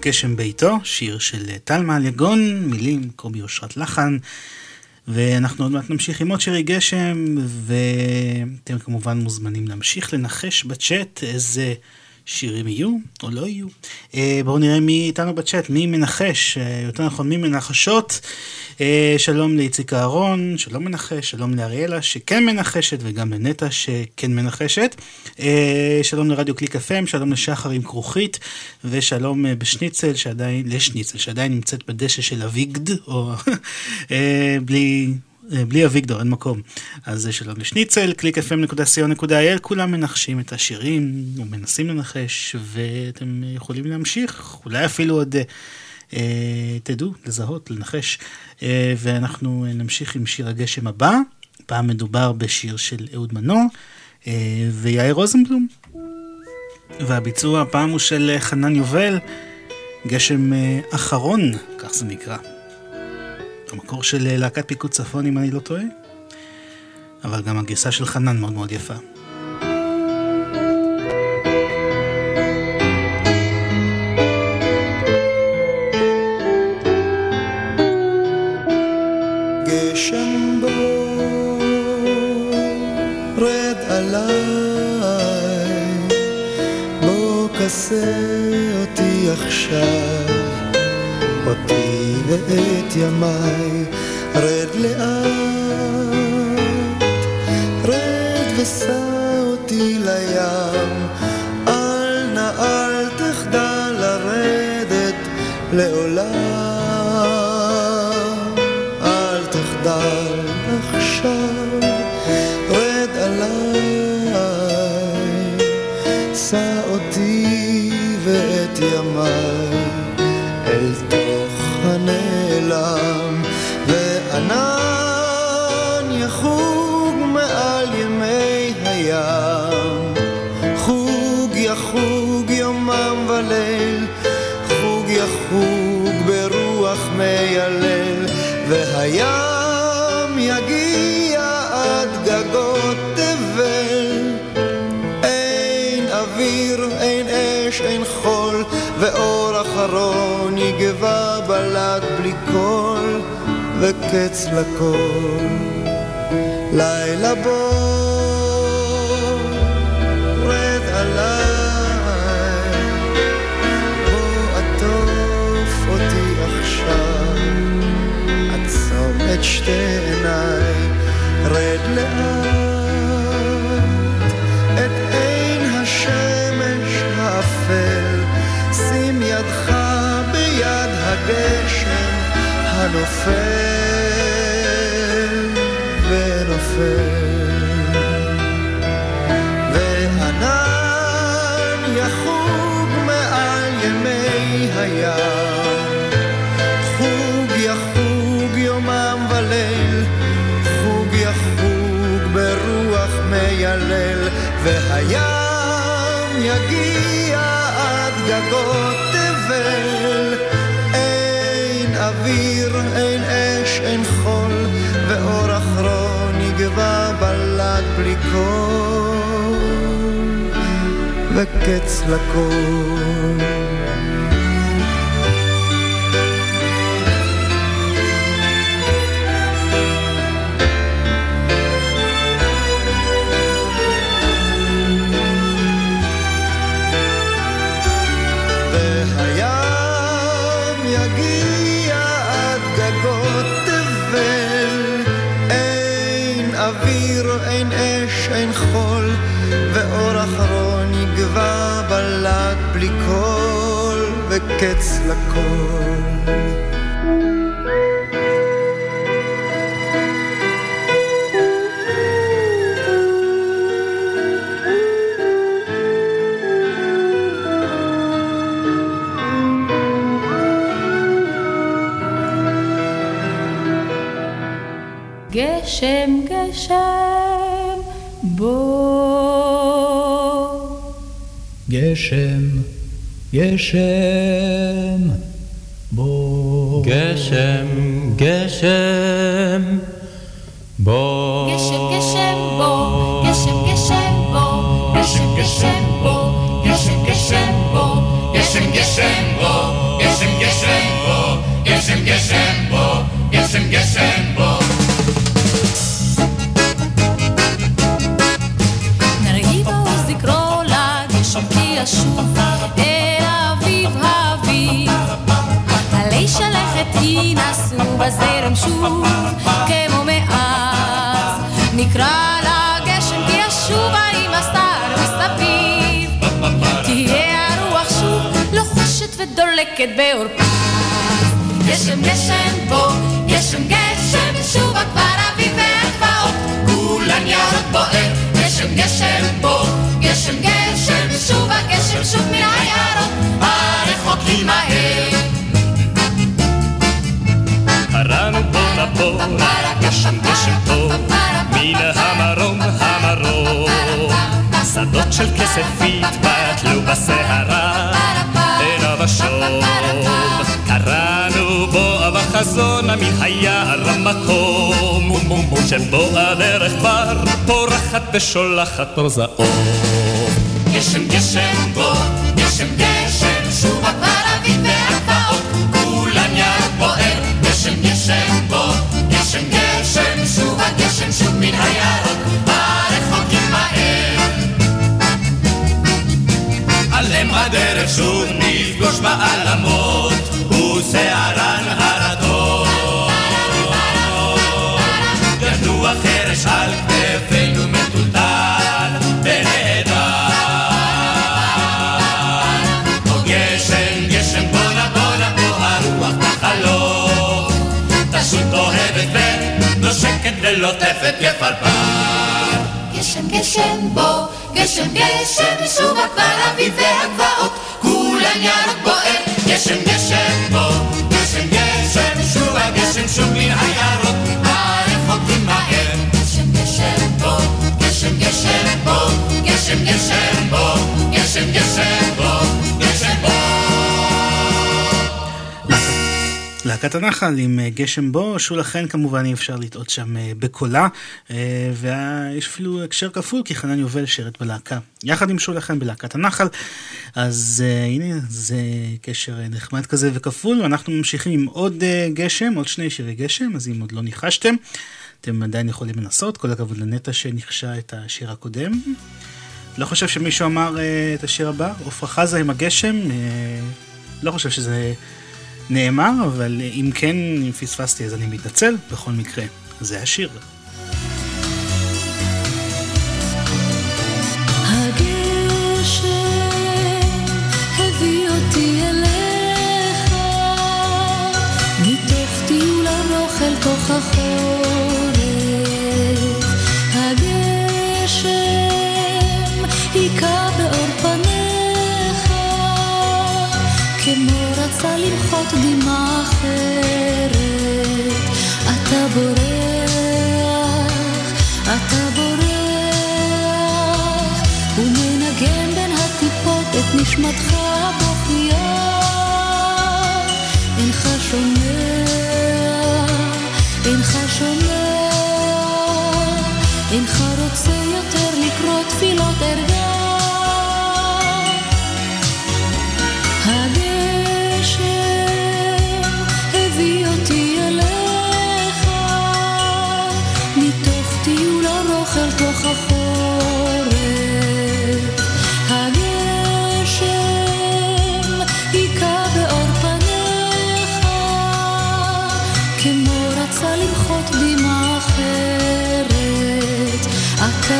גשם ביתו, שיר של טל מעליגון, מילים קובי אושרת לחן, ואנחנו עוד מעט נמשיך עם עוד שירי גשם, ואתם כמובן מוזמנים להמשיך לנחש בצ'אט איזה שירים יהיו או לא יהיו. אה, בואו נראה מי איתנו בצ'אט, מי מנחש, אה, יותר נכון מי מנחשות. אה, שלום לאיציק אהרון, שלום מנחש, שלום לאריאלה שכן מנחשת וגם לנטע שכן מנחשת. אה, שלום לרדיו קליק FM, שלום לשחר עם כרוכית ושלום אה, בשניצל שעדיין, לשניצל שעדיין נמצאת בדשא של אביגד, או אה, בלי... אה, בלי אביגדור, אין מקום. אז שלום לשניצל, www.clickfm.co.il, כולם מנחשים את השירים, ומנסים לנחש, ואתם יכולים להמשיך, אולי אפילו עוד אה, תדעו, לזהות, לנחש. אה, ואנחנו נמשיך עם שיר הגשם הבא, פעם מדובר בשיר של אהוד מנור אה, ויאיר רוזנבלום. והביצוע הפעם הוא של חנן יובל, גשם אה, אחרון, כך זה נקרא. המקור של אה, להקת פיקוד צפון, אם אני לא טועה. אבל גם הגרסה של חנן מאוד מאוד יפה. כסה אותי עכשיו, אותי ואת ימיי, רד לאט, רד וסע אותי לים, אל נא אל תחדל לרדת לעולם. קול, וקץ לכל. לילה בוא, רד עליי, בוא עטוף אותי עכשיו, עצום את שתי עיניי, רד לאט, הנופל ונופל. וענן יחוג מעל ימי הים, חוג יחוג יומם וליל, חוג יחוג ברוח מיילל, והים יגיע עד גגות תבל. אוויר, אין אש, אין חול, ואור אחרון יגבה בלט בלי קול, וקץ לכל. וקץ לכל. גשם גשם בוא גשם, גשם, בוא. גשם, גשם, בוא. גשם גשם בוא, גשם גשם בוא, גשם גשם בוא, גשם גשם בוא, גשם גשם בוא, גשם גשם בוא, גשם גשם בזרם שוב כמו מאז. נקרא לגשם כי ישובה עם הסתר מסביב. תהיה הרוח שוב לוחשת ודולקת בעורפה. גשם גשם בוא, גשם גשם שובה כבר אביב והגבעות. כולן ירוק בוער, גשם גשם בוא, גשם גשם שוב הגשם שוב מן היערות הרחוקים מהר. הרענו בוא נבוא, גשם גשם פה, מן המרום המרום. שדות של כסף התבטלו בסערה, ערב השום. קראנו בו בחזון מן היער המקום, שבו הדרך כבר פורחת ושולחת אור זעום. גשם גשם בוא, גשם גשם שובה כבר גשם בוא, גשם גשם שובה גשם שוב מן היערות הרחוקים מהר. עליהם הדרך שוב נפגוש בעלמות, ושערן הרטוב. ינוע חרש על כתפינו תשות אוהבת ונושקת ולוטפת כפרפר. גשם גשם בוא, גשם גשם שוב כבר אביב והגבעות כולן ירוק בוער, גשם גשם בוא, גשם גשם שוב הגשם שוב מן היערות הרחוקים מהר. גשם גשם בוא, גשם גשם בוא, גשם גשם בוא, גשם גשם בוא, להקת הנחל עם אה, גשם בו, שולה חן כמובן אי אפשר לטעות שם אה, בקולה, אה, ויש אפילו הקשר כפול כי חנן יובל שרת בלהקה, יחד עם שולה חן בלהקת הנחל, אז הנה זה קשר נחמד כזה וכפול, ואנחנו ממשיכים עם עוד גשם, עוד שני שירי גשם, אז אם עוד לא ניחשתם, אתם עדיין יכולים לנסות, כל הכבוד לנטע שניחשה את השיר הקודם. לא חושב שמישהו אמר את השיר הבא, עפרה חזה עם הגשם, לא חושב שזה... נאמר, אבל אם כן, אם פספסתי אז אני מתנצל, בכל מקרה, זה השיר. מתוך טיול ארוך תוך החורף אתה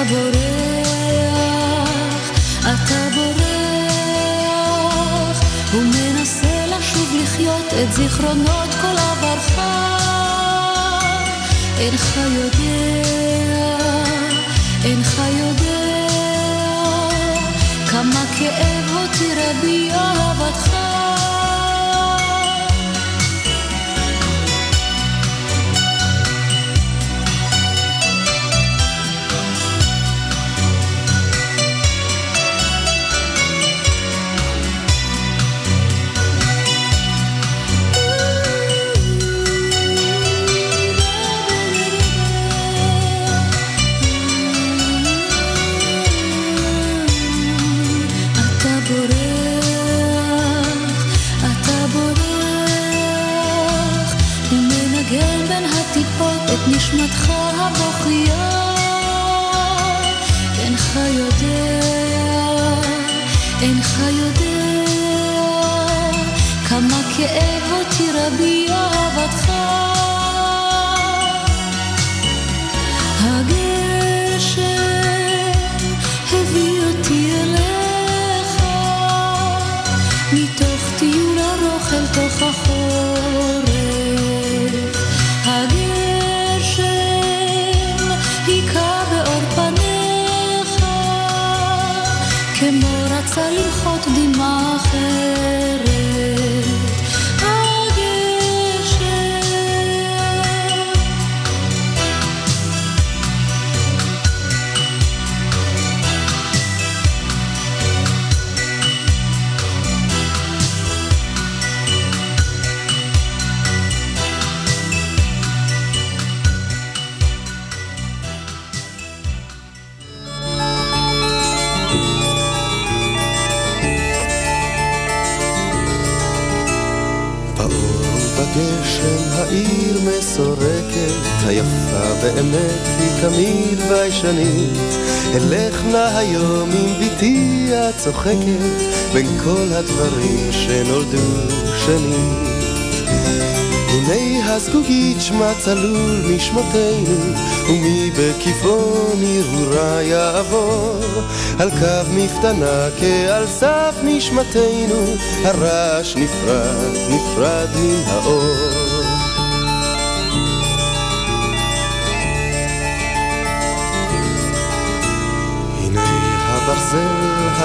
בורח, אתה לשוב את זיכרונות כל עברך. אינך יודע, אינך יודע כמה כאב הותירה בי אהבתך נשמתך הבוכייה. אינך יודע, אינך יודע, כמה כאב אותי רבי אהבתך. said ביישנית. אלך נא היום עם בתי הצוחקת, בין כל הדברים שנולדו שנית. הנה הזגוגית שמה צלול משמותינו, ומי בכיפון הרהורה יעבור. על קו מפתנה כעל סף נשמתנו, הרעש נפרד, נפרד מן האור.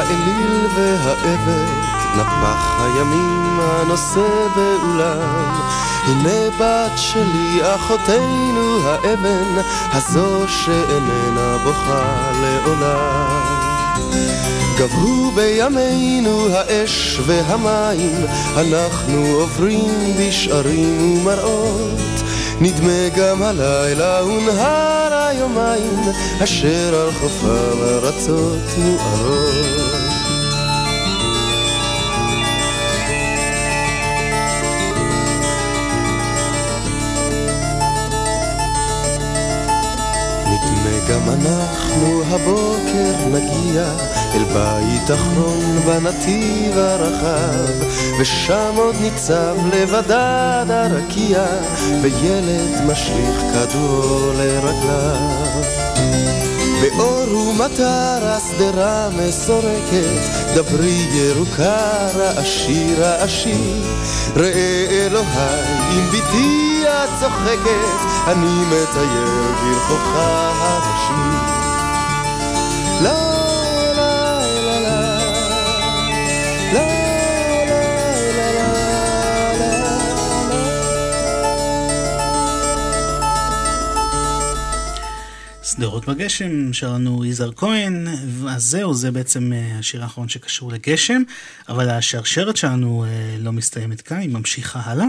האליל והעבד, נפח הימים הנושא באולם. הנה בת שלי, אחותנו האבן, הזו שאיננה בוכה לעולם. גברו בימינו האש והמים, אנחנו עוברים בשערים ומראות. נדמה גם הלילה הונהר היומיים, אשר על חופם ארצות מוארות. הבוקר נגיע אל בית אחרון בנתיב הרחב ושם עוד ניצב לבדד הרקיע וילד משליך כדורו לרגליו באור ומטר השדרה מסורקת, דברי ירוקה רעשי רעשי. ראה אלוהי עם בתי הצוחקת, אני מטייל ברחובך הראשי. שדרות בגשם, שר לנו יזהר כהן, אז זהו, זה בעצם אה, השיר האחרון שקשור לגשם, אבל השרשרת שלנו אה, לא מסתיימת כאן, היא ממשיכה הלאה.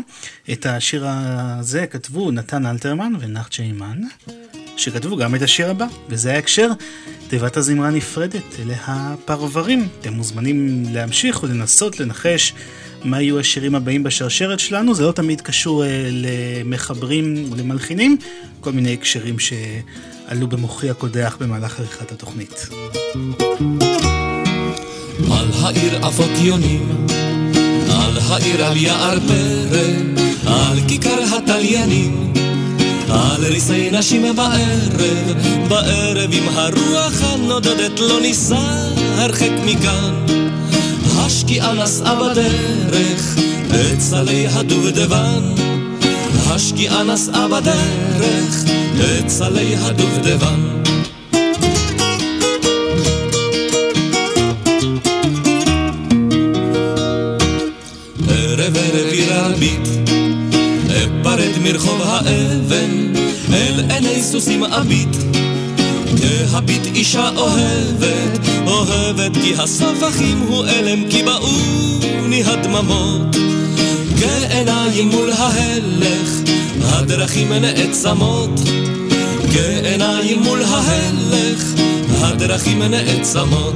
את השיר הזה כתבו נתן אלתרמן ונחצ'ה אימן, שכתבו גם את השיר הבא, וזה ההקשר, תיבת הזמרה נפרדת, אלה הפרברים. אתם מוזמנים להמשיך ולנסות לנחש מה יהיו השירים הבאים בשרשרת שלנו, זה לא תמיד קשור אה, למחברים ולמלחינים, כל מיני הקשרים שעלו במוחי הקודח במהלך עריכת התוכנית. על העיר עפות יונים, על העיר על יער פרא, על כיכר התליינים, על ריסי נשים בערב, בערב עם הרוח הנודדת לא ניסע הרחק מכאן. השקיעה נסעה בדרך סלי הדובדבן, השקיעה נסעה בדרך סלי הדובדבן. ערב ערב עיר הרבית, אפרד מרחוב האבן, אל עיני סוסים אביט. כהביט אישה אוהבת, אוהבת כי הספחים הוא אלם, כי באוני הדממות. כעיניים מול ההלך, הדרכים נעצמות. כעיניים מול ההלך, הדרכים נעצמות.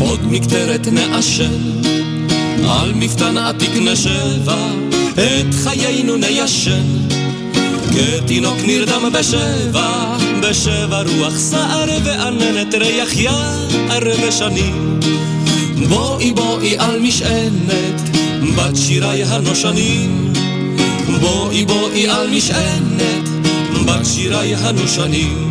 עוד מקטרת נאשר על מפתן עתיק נשבה, את חיינו ניישן. כתינוק נרדם בשבע, בשבע רוח סער ועננת ריח יער ושנים. בואי בואי על משענת, בת שיריי הנושנים. בואי בואי על משענת, בת שיריי הנושנים.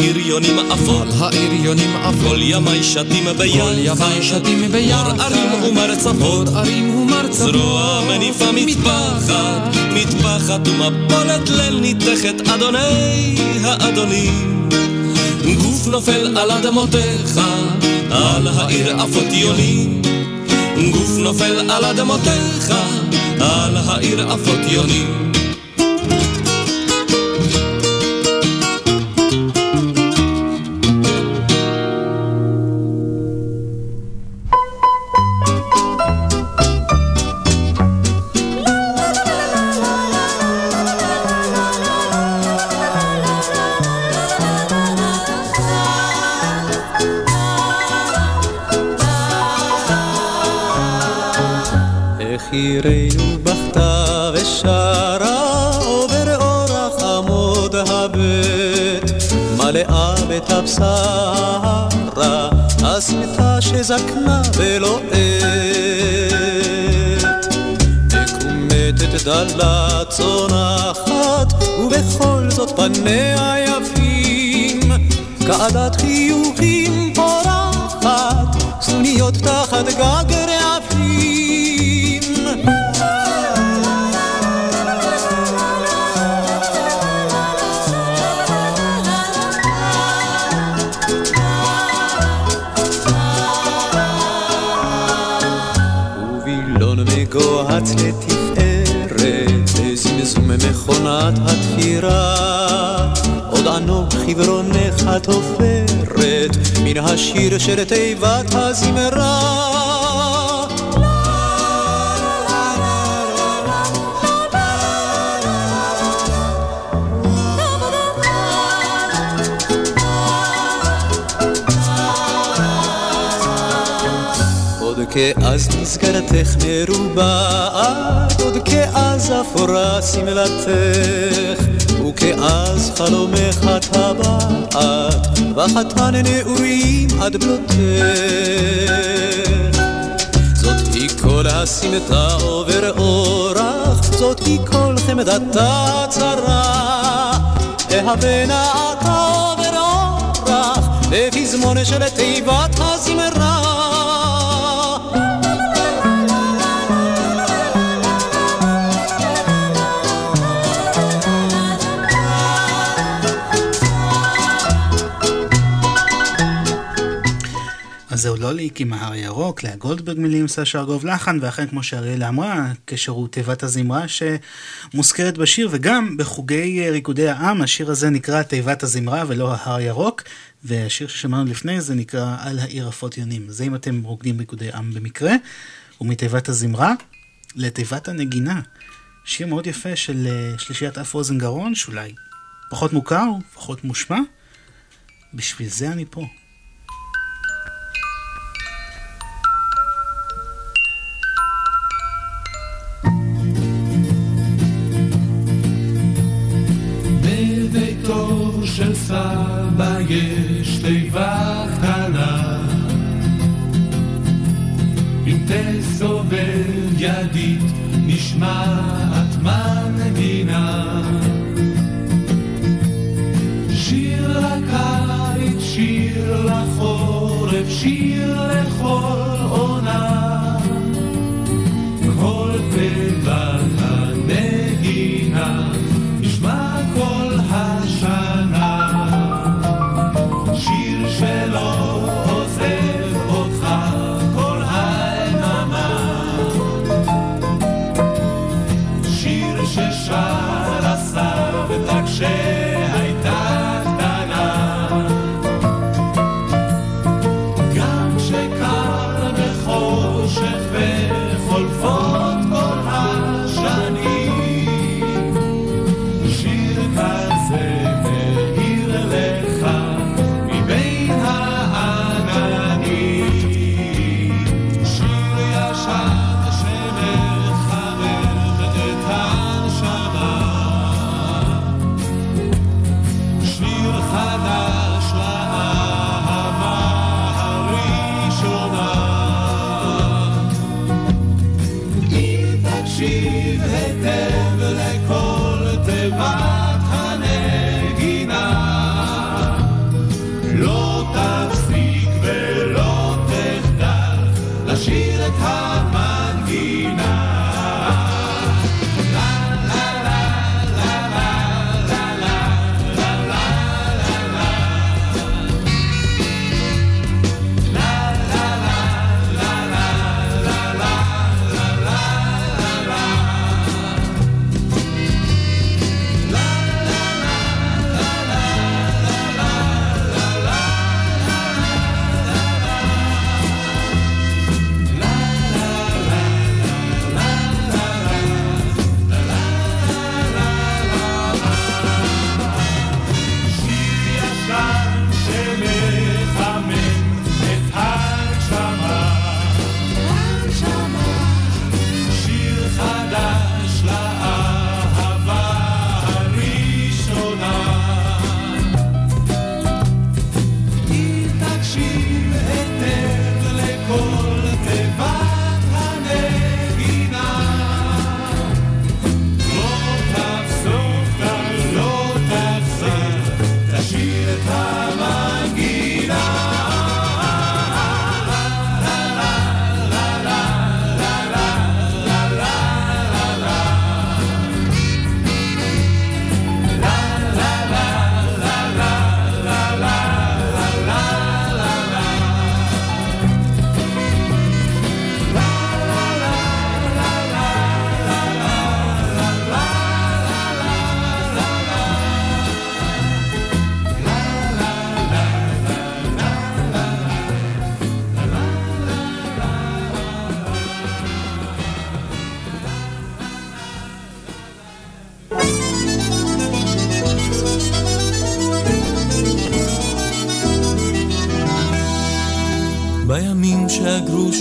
על העריונים אפול, העריונים אפול, כל ימי שתים ביחד, כל ימי שתים ביחד, אור ערים ומרצפות, ערים ומרצפות, זרוע מניפה מטפחת, מטפחת ומפולת ליל ניתכת, אדוני האדונים. גוף נופל על אדמותיך, על העיר עפות יונים. גוף נופל על אדמותיך, על העיר עפות יונים. בתבשרה הסמטה שזקנה ולא עת. מקומטת דלה צונחת ובכל זאת פניה יפים. כעדת התפירה עוד ענוג חברונך התופרת מן השיר של תיבת הזמרה. כאז מסגרתך מרובעת, עוד כאז אפורה שמלתך, וכאז חלומך טבעת, וחתן נעורים עד בלותך. זאת היא כל הסמטה עובר אורח, זאת היא כל חמדתה צרה. אהבה נעתה עובר אורח, בפזמון של תיבת הזמרה. זהו לוליק עם ההר הירוק, לאה גולדברג מילים סשה ארגוב לחן, ואכן כמו שאריאלה אמרה, הוא תיבת הזמרה שמוזכרת בשיר, וגם בחוגי ריקודי העם, השיר הזה נקרא תיבת הזמרה ולא ההר הירוק, והשיר ששמענו לפני זה נקרא על העיר עפות יונים. זה אם אתם רוקדים ריקודי עם במקרה, ומתיבת הזמרה לתיבת הנגינה. שיר מאוד יפה של אה, שלישיית אף אוזן גרון, שאולי פחות מוכר, פחות מושמע. בשביל זה אני פה.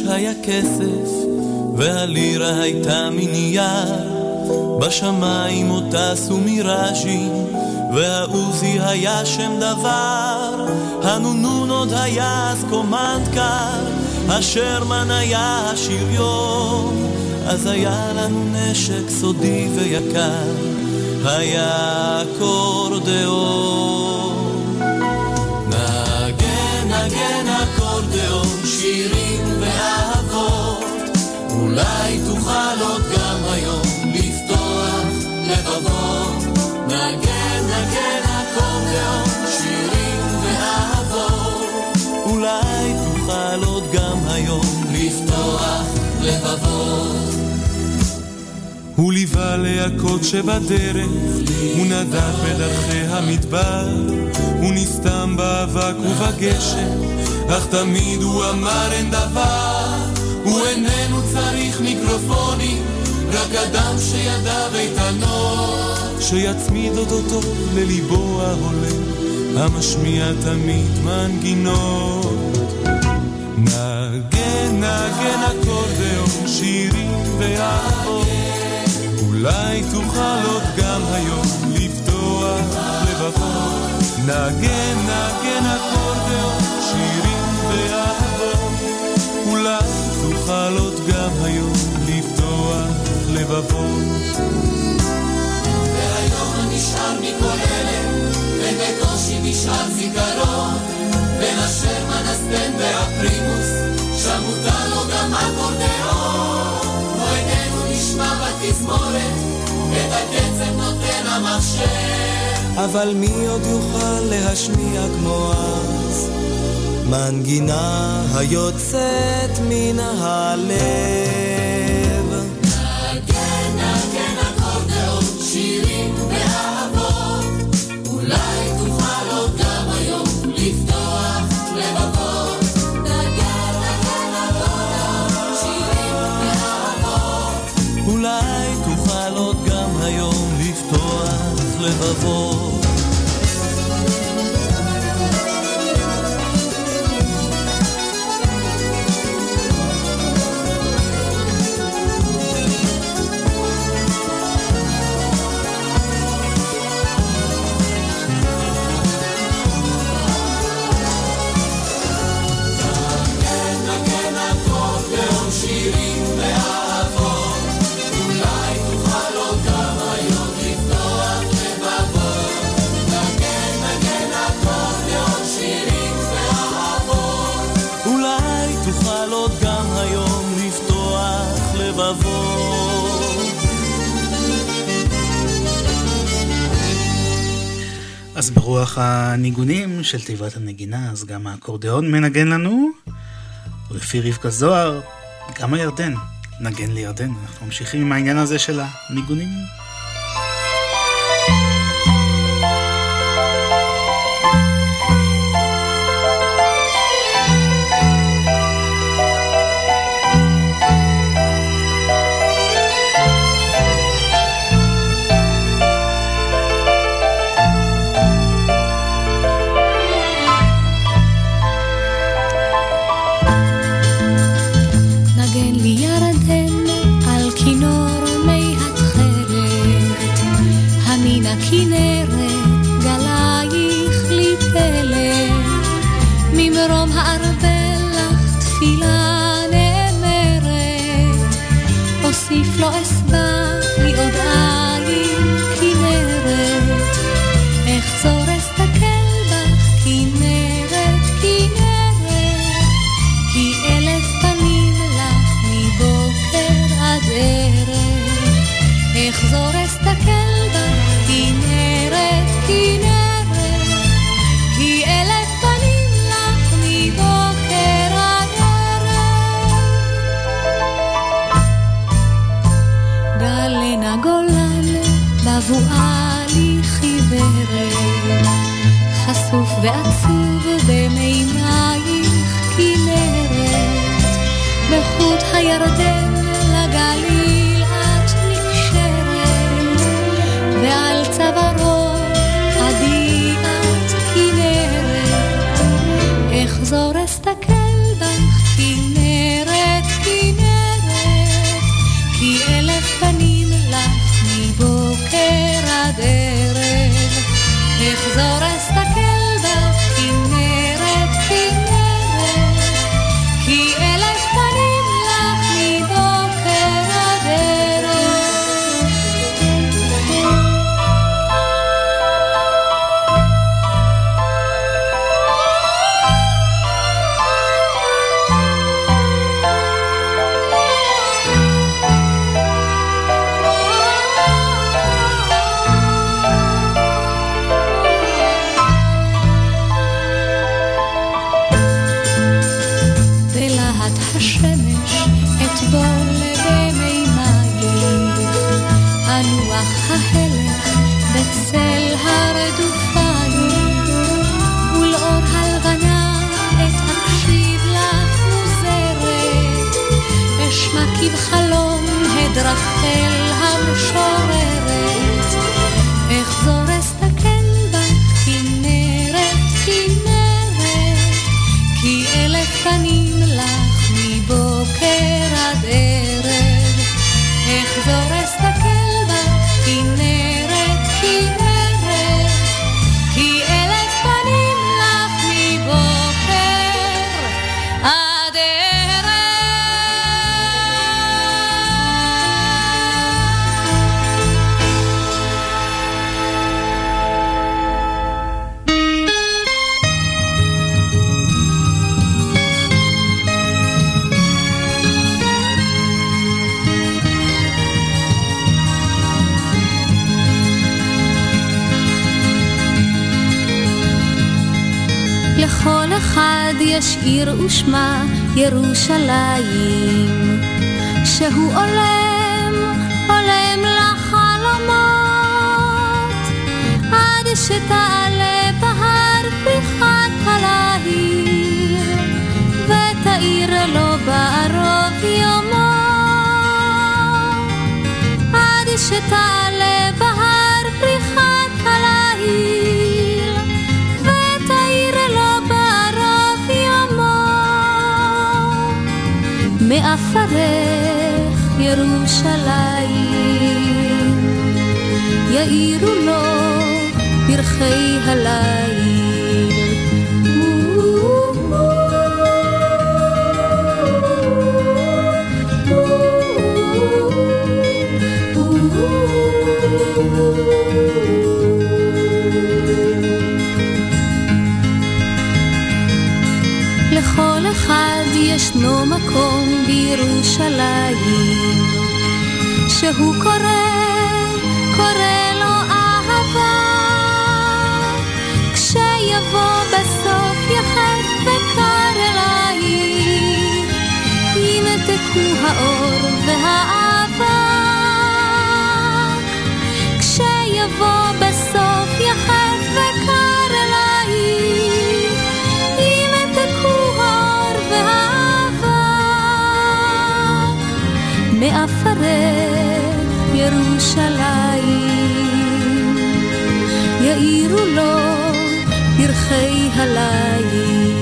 היה כסף והלירה הייתה מנייר. בשמיים עוד טסו מיראז'ים והעוזי היה שם דבר. הנונון עוד היה אז קומנדקר השרמן היה השריון. אז היה לנו נשק סודי ויקר היה אקורדיאון אולי תוכל עוד גם היום לפתוח לבבות נגן נגן אקורדיאון שירים ואהבות אולי תוכל עוד גם היום לפתוח לבבות הוא ליווה להכות שבדרך, הוא נדד בדרכי המדבר, הוא נסתם באבק ובגשם, אך תמיד הוא אמר אין דבר, הוא איננו צריך מיקרופונים, רק אדם שידיו איתנות, שיצמיד עוד אותו לליבו ההולם, המשמיע תמיד מנגינות. נגן, נגן אקורדיאון, שירים ואהבות. אולי תוכל עוד גם היום לפתוח לבבות. נגן, נגן אקורדיאון, שירים ואהבות. אולי תוכל עוד גם היום לפתוח לבבות. והיום נשאר מכל אלה, ובקושי נשאר זיכרון, בין השרמן הסטן והפרימוס, שם מותר לו גם אקורדיאון. הוא איננו נשמע בתזמורת, את הקצב נותן המחשב. אבל מי עוד יוכל להשמיע כמו אז מנגינה היוצאת מן הלב. נגן, נגן אקורדיאון, שירים ואהבות, אולי תוכל עוד גם היום לפתוח לבבות. נגן, נגן אקורדיאון, שירים ואהבות, אולי תוכל עוד גם היום לפתוח לבבות אז ברוח הניגונים של תיבת הנגינה, אז גם האקורדיאון מנגן לנו, ולפי רבקה זוהר, גם הירדן. נגן לירדן, אנחנו ממשיכים עם העניין הזה של הניגונים. מאפרך ירושלים, יאירו לו פרחי הליל.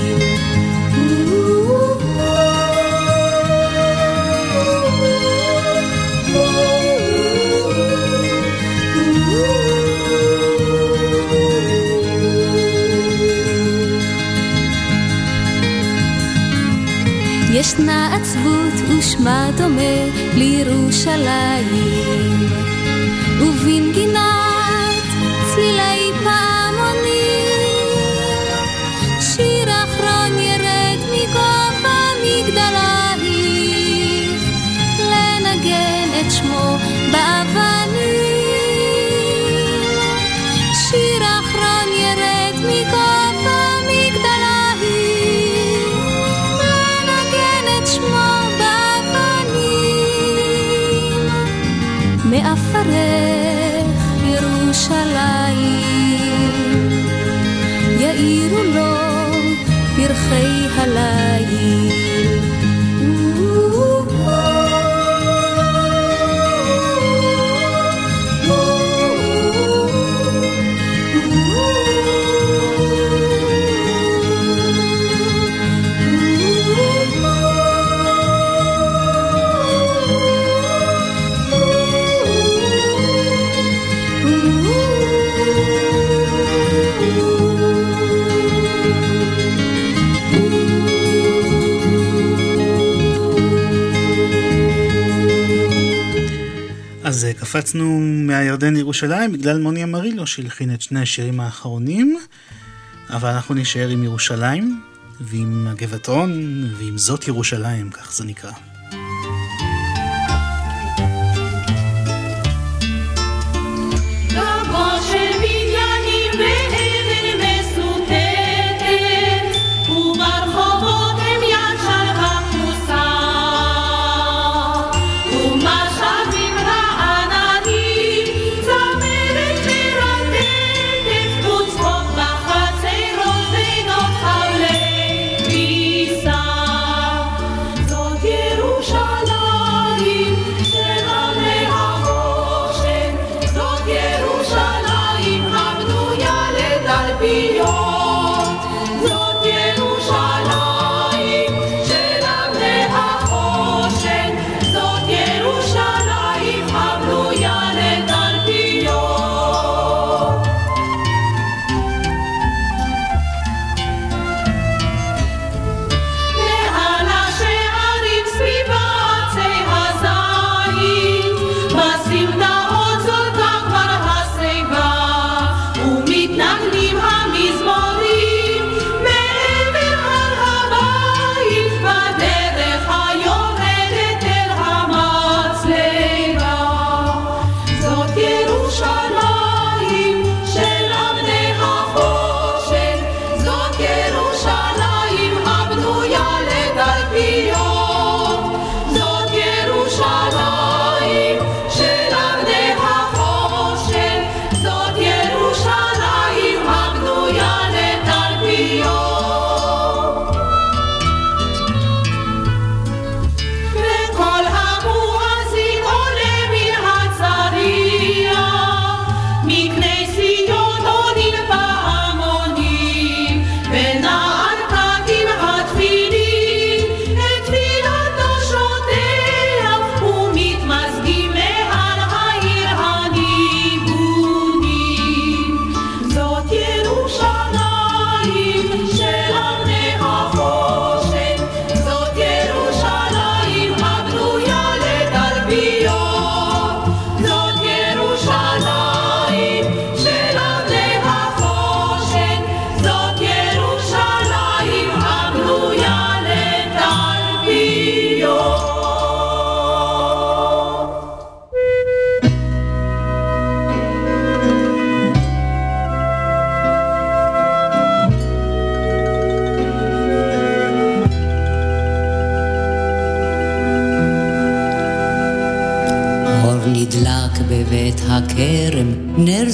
ישנה עצבות נשמע דומה לירושלים. אחרי הלילה קפצנו מהירדן לירושלים בגלל מוני אמרילו שהלחין את שני השירים האחרונים, אבל אנחנו נישאר עם ירושלים ועם הגבעתון ועם זאת ירושלים, כך זה נקרא.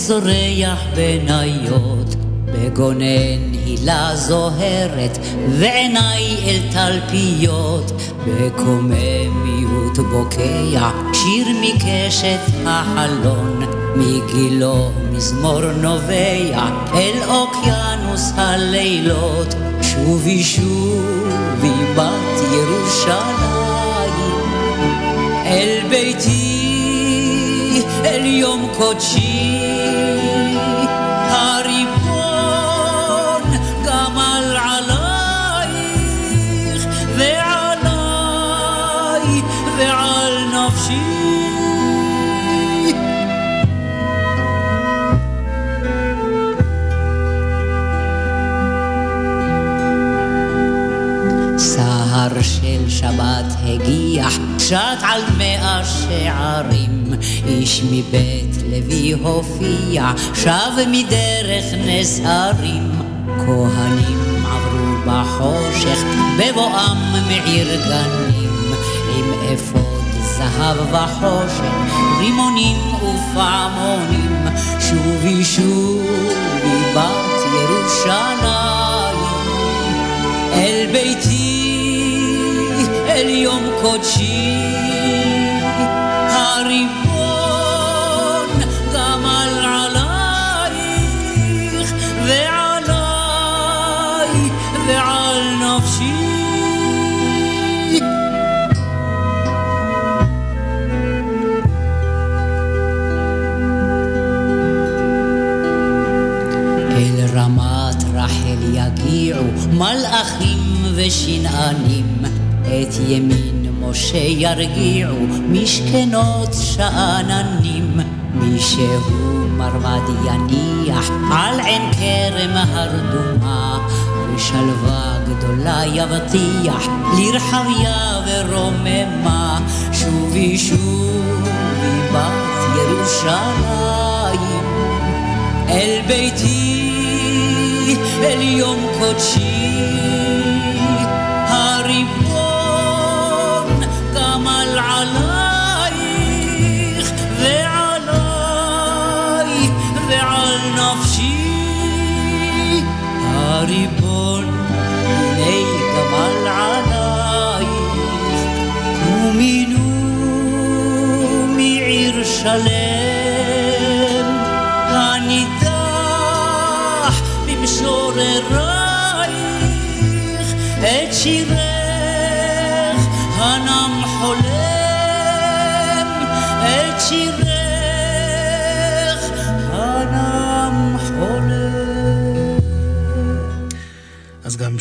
זורח בניות, בגונן הילה זוהרת, ועיניי אל תלפיות, בקוממיות בוקע, שיר מקשת החלון, מגילו מזמור נובע, אל אוקיינוס הלילות, שובי שובי בת ירושלים, אל ביתי, אל יום קודשי. הגיח, שט על מאה שערים, איש מבית לוי הופיע, שב מדרך נס הרים. כהנים עברו בחושך, בבואם מעיר גנים, עם אפוד זהב וחושן, רימונים ופעמונים, שובי שובי בת ירושלים. אל ביתי, אל יום קודשי, הריבון גמל עלייך ועליי ועל נפשי. אל רמת רחל יגיעו מלאכים ושנענים, את ימין משה ירגיעו משכנות שאננים, מי שהוא מרבד יניח על עין כרם הרדומה, ושלווה גדולה יבטיח לרחביה ורוממה, שובי שובי בת ירושלים. אל ביתי, אל יום קודשי,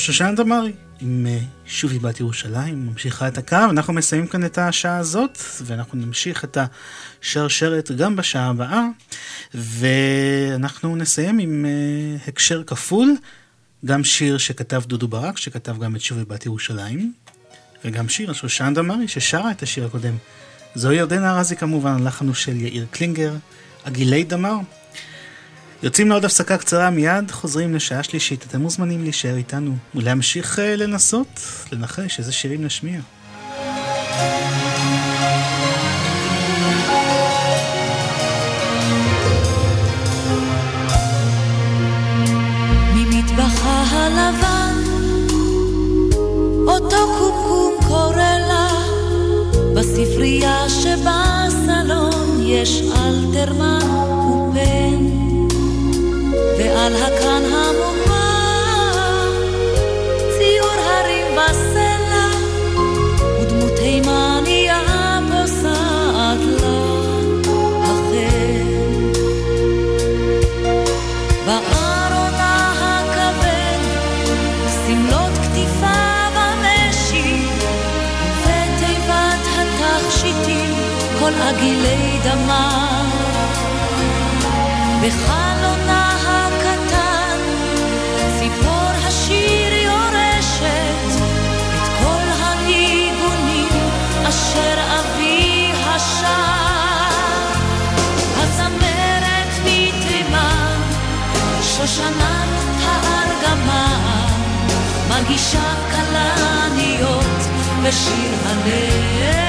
שושן דמארי עם אה, שובי בת ירושלים ממשיכה את הקו. אנחנו מסיימים כאן את השעה הזאת, ואנחנו נמשיך את השרשרת גם בשעה הבאה, ואנחנו נסיים עם אה, הקשר כפול, גם שיר שכתב דודו ברק, שכתב גם את שובי בת ירושלים, וגם שיר על שושן דמארי ששרה את השיר הקודם. זוהי ירדנה ארזי כמובן, הלחן הוא של יאיר קלינגר, עגילי דמר. יוצאים לעוד הפסקה קצרה, מיד חוזרים לשעה שלישית. אתם מוזמנים להישאר איתנו ולהמשיך אה, לנסות, לנחש איזה שירים נשמיע. בספרייה שבסלון יש אלתרמן ועל הקרן המוגבר ציור הרים בסלע, ודמות תימניה פוסעת לה החן. בארונה הכבד, שמלות כתיפיו המשי, ובתיבת התכשיטים כל עגילי דמה. בחלונה שושנת הארגמן מגישה כלניות ושיר הלב.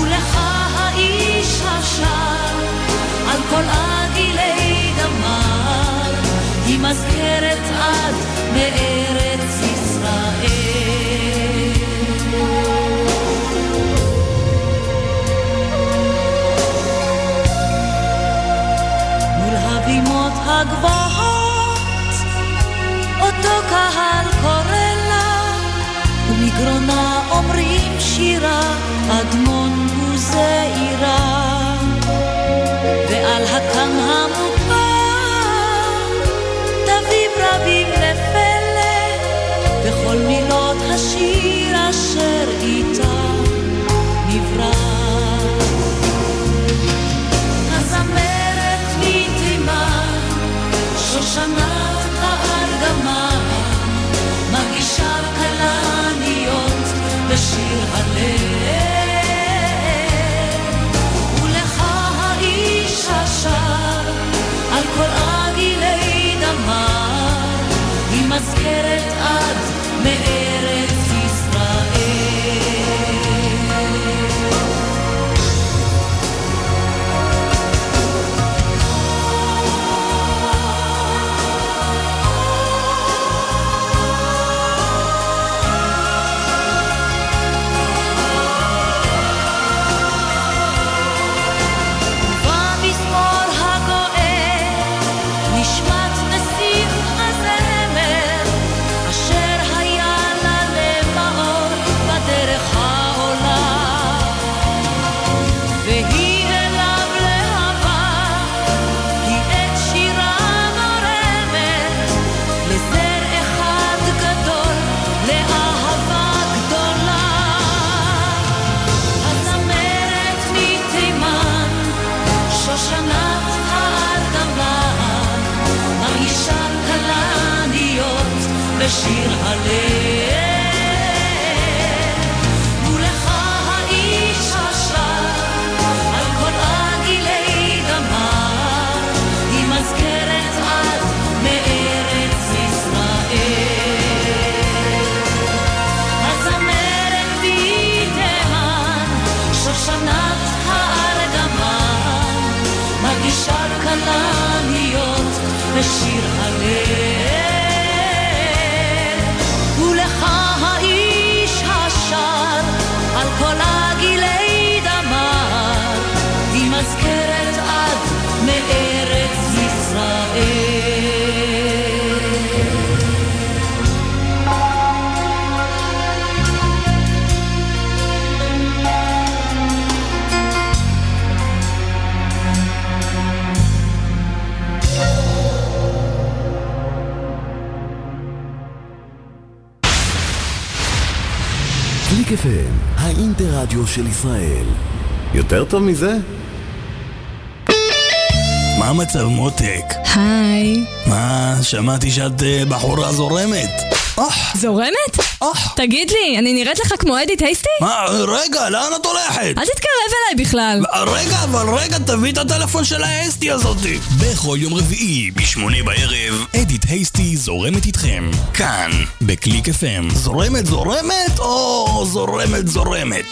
ולך האיש השר על כל עגילי דמה היא מזכרת עד מארץ ישראל. הגבוהות, אותו קהל קורא לה, ומגרונה אומרים שירה, אדמון הוא זעירה. ועל הקם המוכר, שושנת הארגמן, מרגישה כלניות בשיר הלב. ולך האיש השר, על כל עגילי דמר, היא מזכרת עד מארץ של ישראל. יותר טוב מזה? מה המצב מותק? היי. מה, שמעתי שאת אה, בחורה זורמת. זורמת? תגיד לי, אני נראית לך כמו אדית הייסטי? מה, רגע, לאן את הולכת? אל תתקרב אליי בכלל. רגע, אבל רגע, תביא את הטלפון של האסטי הזאתי. בכל יום רביעי, בשמונה בערב, אדית הייסטי זורמת איתכם. כאן, בקליק FM. זורמת זורמת, או זורמת זורמת?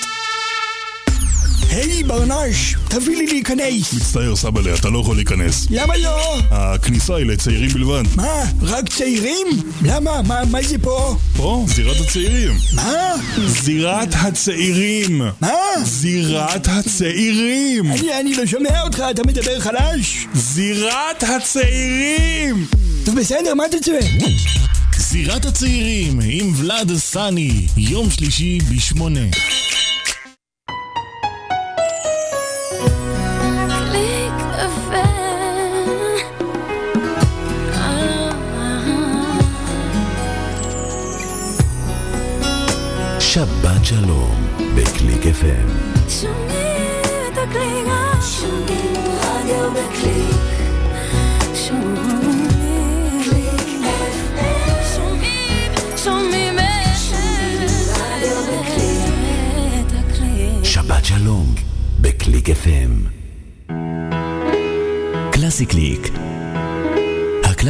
היי ברנש, תביא לי להיכנס. מצטער סבאלה, אתה לא יכול להיכנס. למה לא? הכניסה היא לצעירים בלבד. מה, רק צעירים? למה? מה, מה זה פה? פה, זירת הצעירים. מה? זירת הצעירים. מה? זירת הצעירים. אני, אני לא שומע אותך, אתה מדבר חלש. זירת הצעירים! טוב בסדר, מה אתה צועק? זירת הצעירים עם ולאד סאני, יום שלישי בשמונה.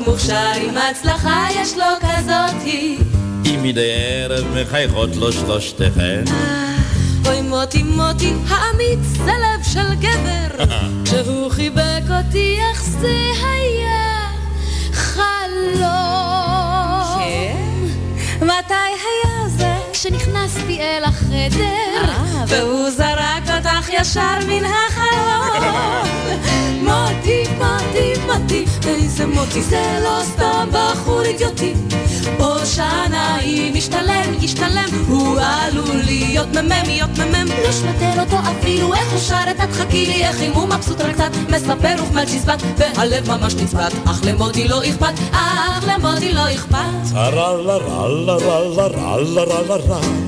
בחור מוכשר עם הצלחה יש לו כזאתי אם מדי ערב מחייכות לו שלושתכן. אוי מוטי מוטי האמיץ זה לב של גבר. כשהוא חיבק אותי איך זה היה? חלום. מתי היה זה כשנכנסתי אל החדר? והוא זרק אותך ישר מן החלום מוטי מוטי מוטי איזה מוטי זה לא סתם בחור אידיוטי. או שנאים ישתלם ישתלם הוא עלול להיות מ"מ להיות מ"מ לא שנתן אותו אפילו איך הוא שר את התחכי לי איך אם הוא מבסוט רק קצת. מספר וכמל צ'יזבט והלב ממש נצבט אך למוטי לא אכפת אך למוטי לא אכפת.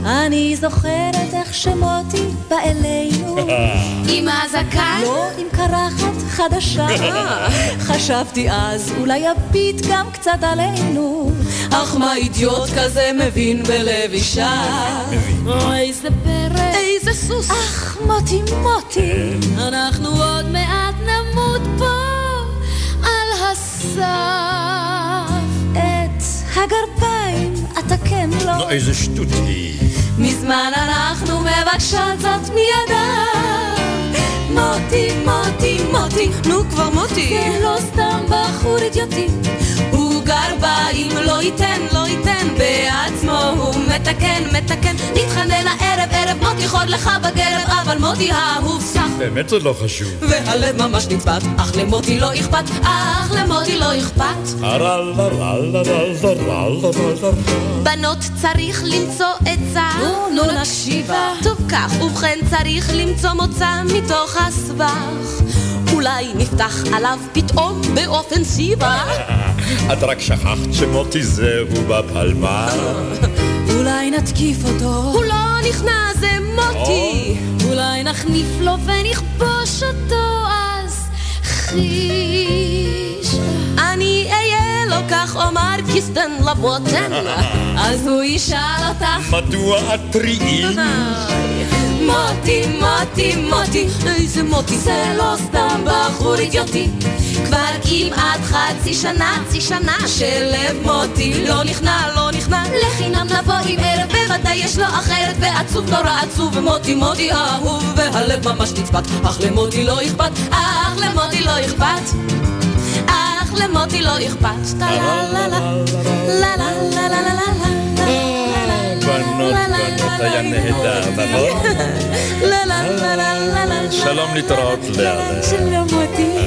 אני זוכרת איך שמוטי בא אלינו עם הזקן? לא, עם קרחת חדשה. חשבתי אז אולי יביט גם קצת עלינו. אך מה אידיוט כזה מבין בלב אישה? או איזה פרק, איזה סוס. אך מוטי מוטי. אנחנו עוד מעט נמות פה על הסף. את הגרביים אתקן לו נו, איזה שטות היא. מזמן אנחנו מבקשות זאת מידיו מוטי, מוטי, מוטי, נו כבר מוטי. זה לא סתם בחור אידיוטי. הוא גרביים, לא ייתן, לא ייתן בעצמו הוא מתקן, מתקן. נתחנן הערב, ערב מוטי חוד לך בגרב אבל מוטי האהוב סך. באמת זה לא חשוב. והלב ממש נצבט אך למוטי לא אכפת, אך למוטי לא אכפת. בנות צריך למצוא עצה. נו נקשיבה. טוב כך ובכן צריך למצוא מוצא מתוך הסבך אולי נפתח עליו פתאום באופנסיבה? את רק שכחת שמוטי זהו בפלמר. אולי נתקיף אותו. הוא לא נכנע זה מוטי. אולי נחניף לו ונכבוש אותו אז חיש. אני אהיה לו כך אומר קיסטן לבוטן. אז הוא ישאל אותך. מדוע את טריים? מוטי, מוטי, מוטי, איזה מוטי, זה לא סתם בחור אידיוטי. כבר כמעט חצי שנה, חצי שנה, שלב מוטי לא נכנע, לא נכנע. לחינם לבוא עם ערב, בוודאי יש לו אחרת, ועצוב נורא עצוב, ומוטי מוטי אהוב, והלב ממש נצפת, אך למוטי לא אכפת, אך למוטי לא אכפת. אך למוטי לא אכפת. טה לה לה לה, לה לה לה לה לה לה בנות, היה נהדר, נכון? שלום להתראות לאה. שלום מוטי.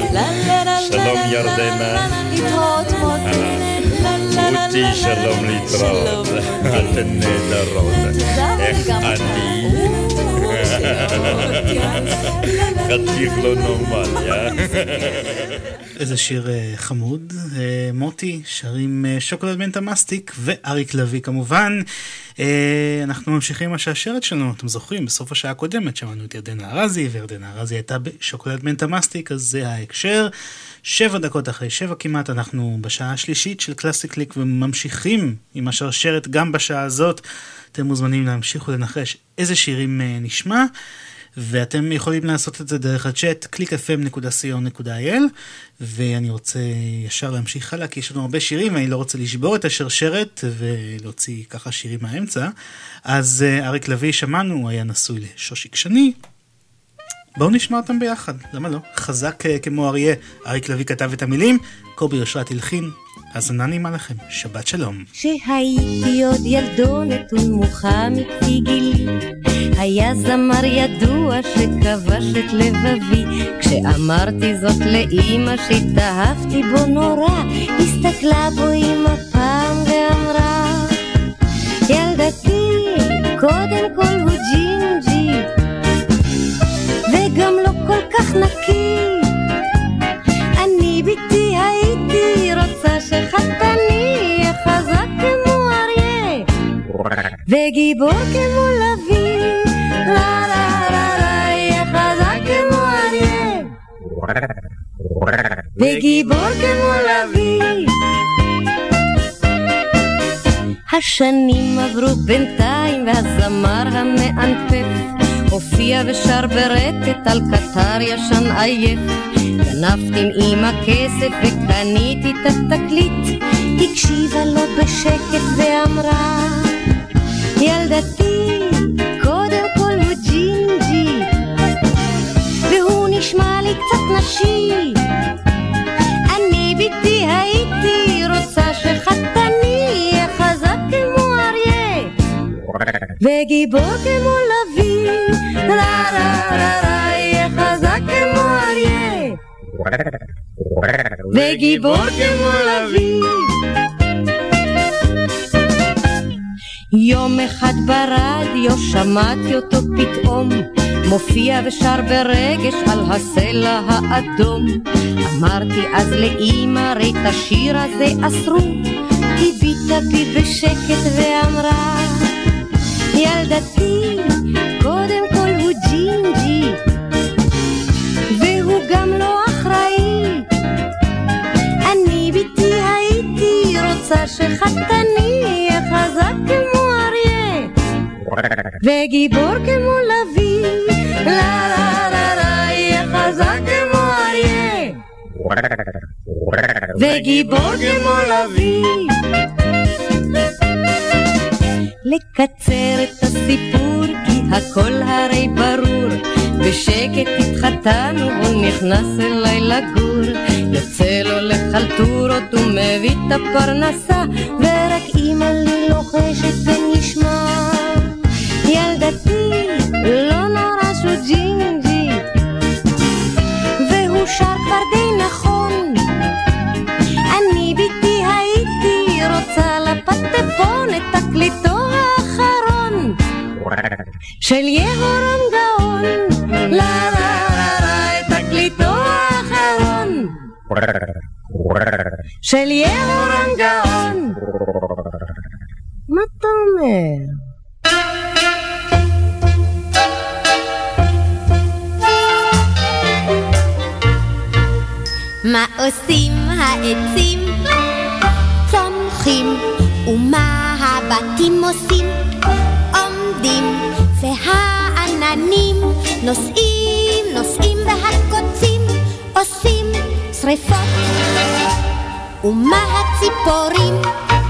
שלום ירדנה. להתראות מוטי. רותי, שלום להתראות. אתן נהדרות. איך אני? חתיך לא נורמלי, אה? איזה שיר אה, חמוד. אה, מוטי, שרים שוקולד מנטה מסטיק ואריק לביא כמובן. אנחנו ממשיכים עם השעשרת שלנו, אתם זוכרים, בסוף השעה הקודמת שמענו את ירדנה ארזי, וירדנה ארזי הייתה בשוקולד מנטה מסטיק, אז זה ההקשר. שבע דקות אחרי שבע כמעט, אנחנו בשעה השלישית של קלאסי קליק וממשיכים עם השרשרת גם בשעה הזאת. אתם מוזמנים להמשיך ולנחש איזה שירים אה, נשמע. ואתם יכולים לעשות את זה דרך הצ'אט clickfm.co.il ואני רוצה ישר להמשיך הלאה כי יש לנו הרבה שירים ואני לא רוצה לשבור את השרשרת ולהוציא ככה שירים מהאמצע אז אה, אריק לביא שמענו, הוא היה נשוי לשושיק שני בואו נשמע אותם ביחד, למה לא? חזק אה, כמו אריה, אריק לביא כתב את המילים, קובי אושרת הלחין, האזנה נעימה לכם, שבת שלום. כשהייתי עוד ילדונת ונמוכה מכפי גילי, היה זמר ידוע שכבש את לבבי. כשאמרתי זאת לאימא שהתאהבתי בו נורא, הסתכלה בו אימא פעם ואמרה, ילדתי, קודם כל הוא כך נקי. אני בתי הייתי רוצה שחתני יהיה חזק כמו אריה, וגיבור כמו לוי. לה לה לה לה יהיה חזק כמו אריה, וגיבור כמו לוי. השנים עברו בינתיים והזמר המענפף הופיע ושר ברטט על קטר ישן עייף. גנבתי עם אמא כסף וקניתי את התקליט, הקשיבה לו בשקט ואמרה, ילדתי, קודם כל הוא ג'ינג'י, והוא נשמע לי קצת נשי. וגיבור כמו לביא, לה לה לה לה, יהיה חזק כמו אריה, וגיבור כמו לביא. יום אחד ברדיו שמעתי אותו פתאום מופיע ושר ברגש על הסלע האדום. אמרתי אז לאמא הרי את השיר הזה אסרו הביטה בי בשקט ואמרה ילדתי קודם כל הוא ג'ינג'י והוא גם לא אחראי. אני ביתי הייתי רוצה שחתני יהיה חזק כמו אריה וגיבור כמו לביא. לה לה לה לה יהיה חזק כמו אריה וגיבור כמו לביא לקצר את הסיפור כי הכל הרי ברור. בשקט התחתנו הוא נכנס אליי לגור. יוצא לו לחלטורות ומביא את הפרנסה ורק אמא לי לוחשת ונשמע. ילדתי לא נורא שהוא ג'ינג'י והוא שר כבר די של יהורם גאון לה לה לה לה את תקליטו האחרון של יהורם גאון מה אתה אומר? מה עושים העצים? צומחים, ומה הבתים עושים? נוסעים, נוסעים, והקוצים עושים שריפות. ומה הציפורים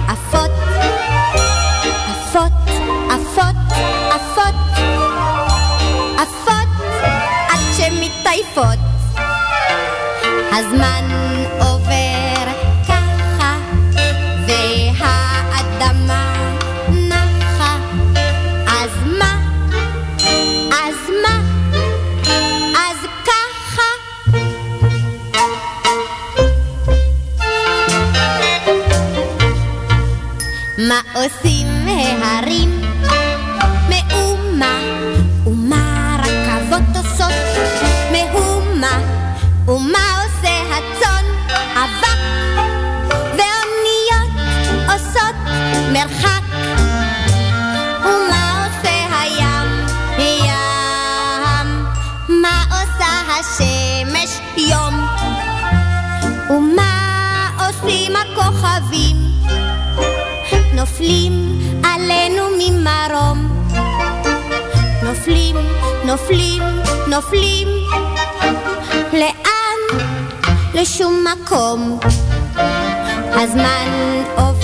עפות, עפות, עפות, עפות, עפות, עד שמתעייפות. הזמן מה עושים ההרים? נופלים עלינו ממרום. נופלים, נופלים, נופלים. לאן? לשום מקום. הזמן עובר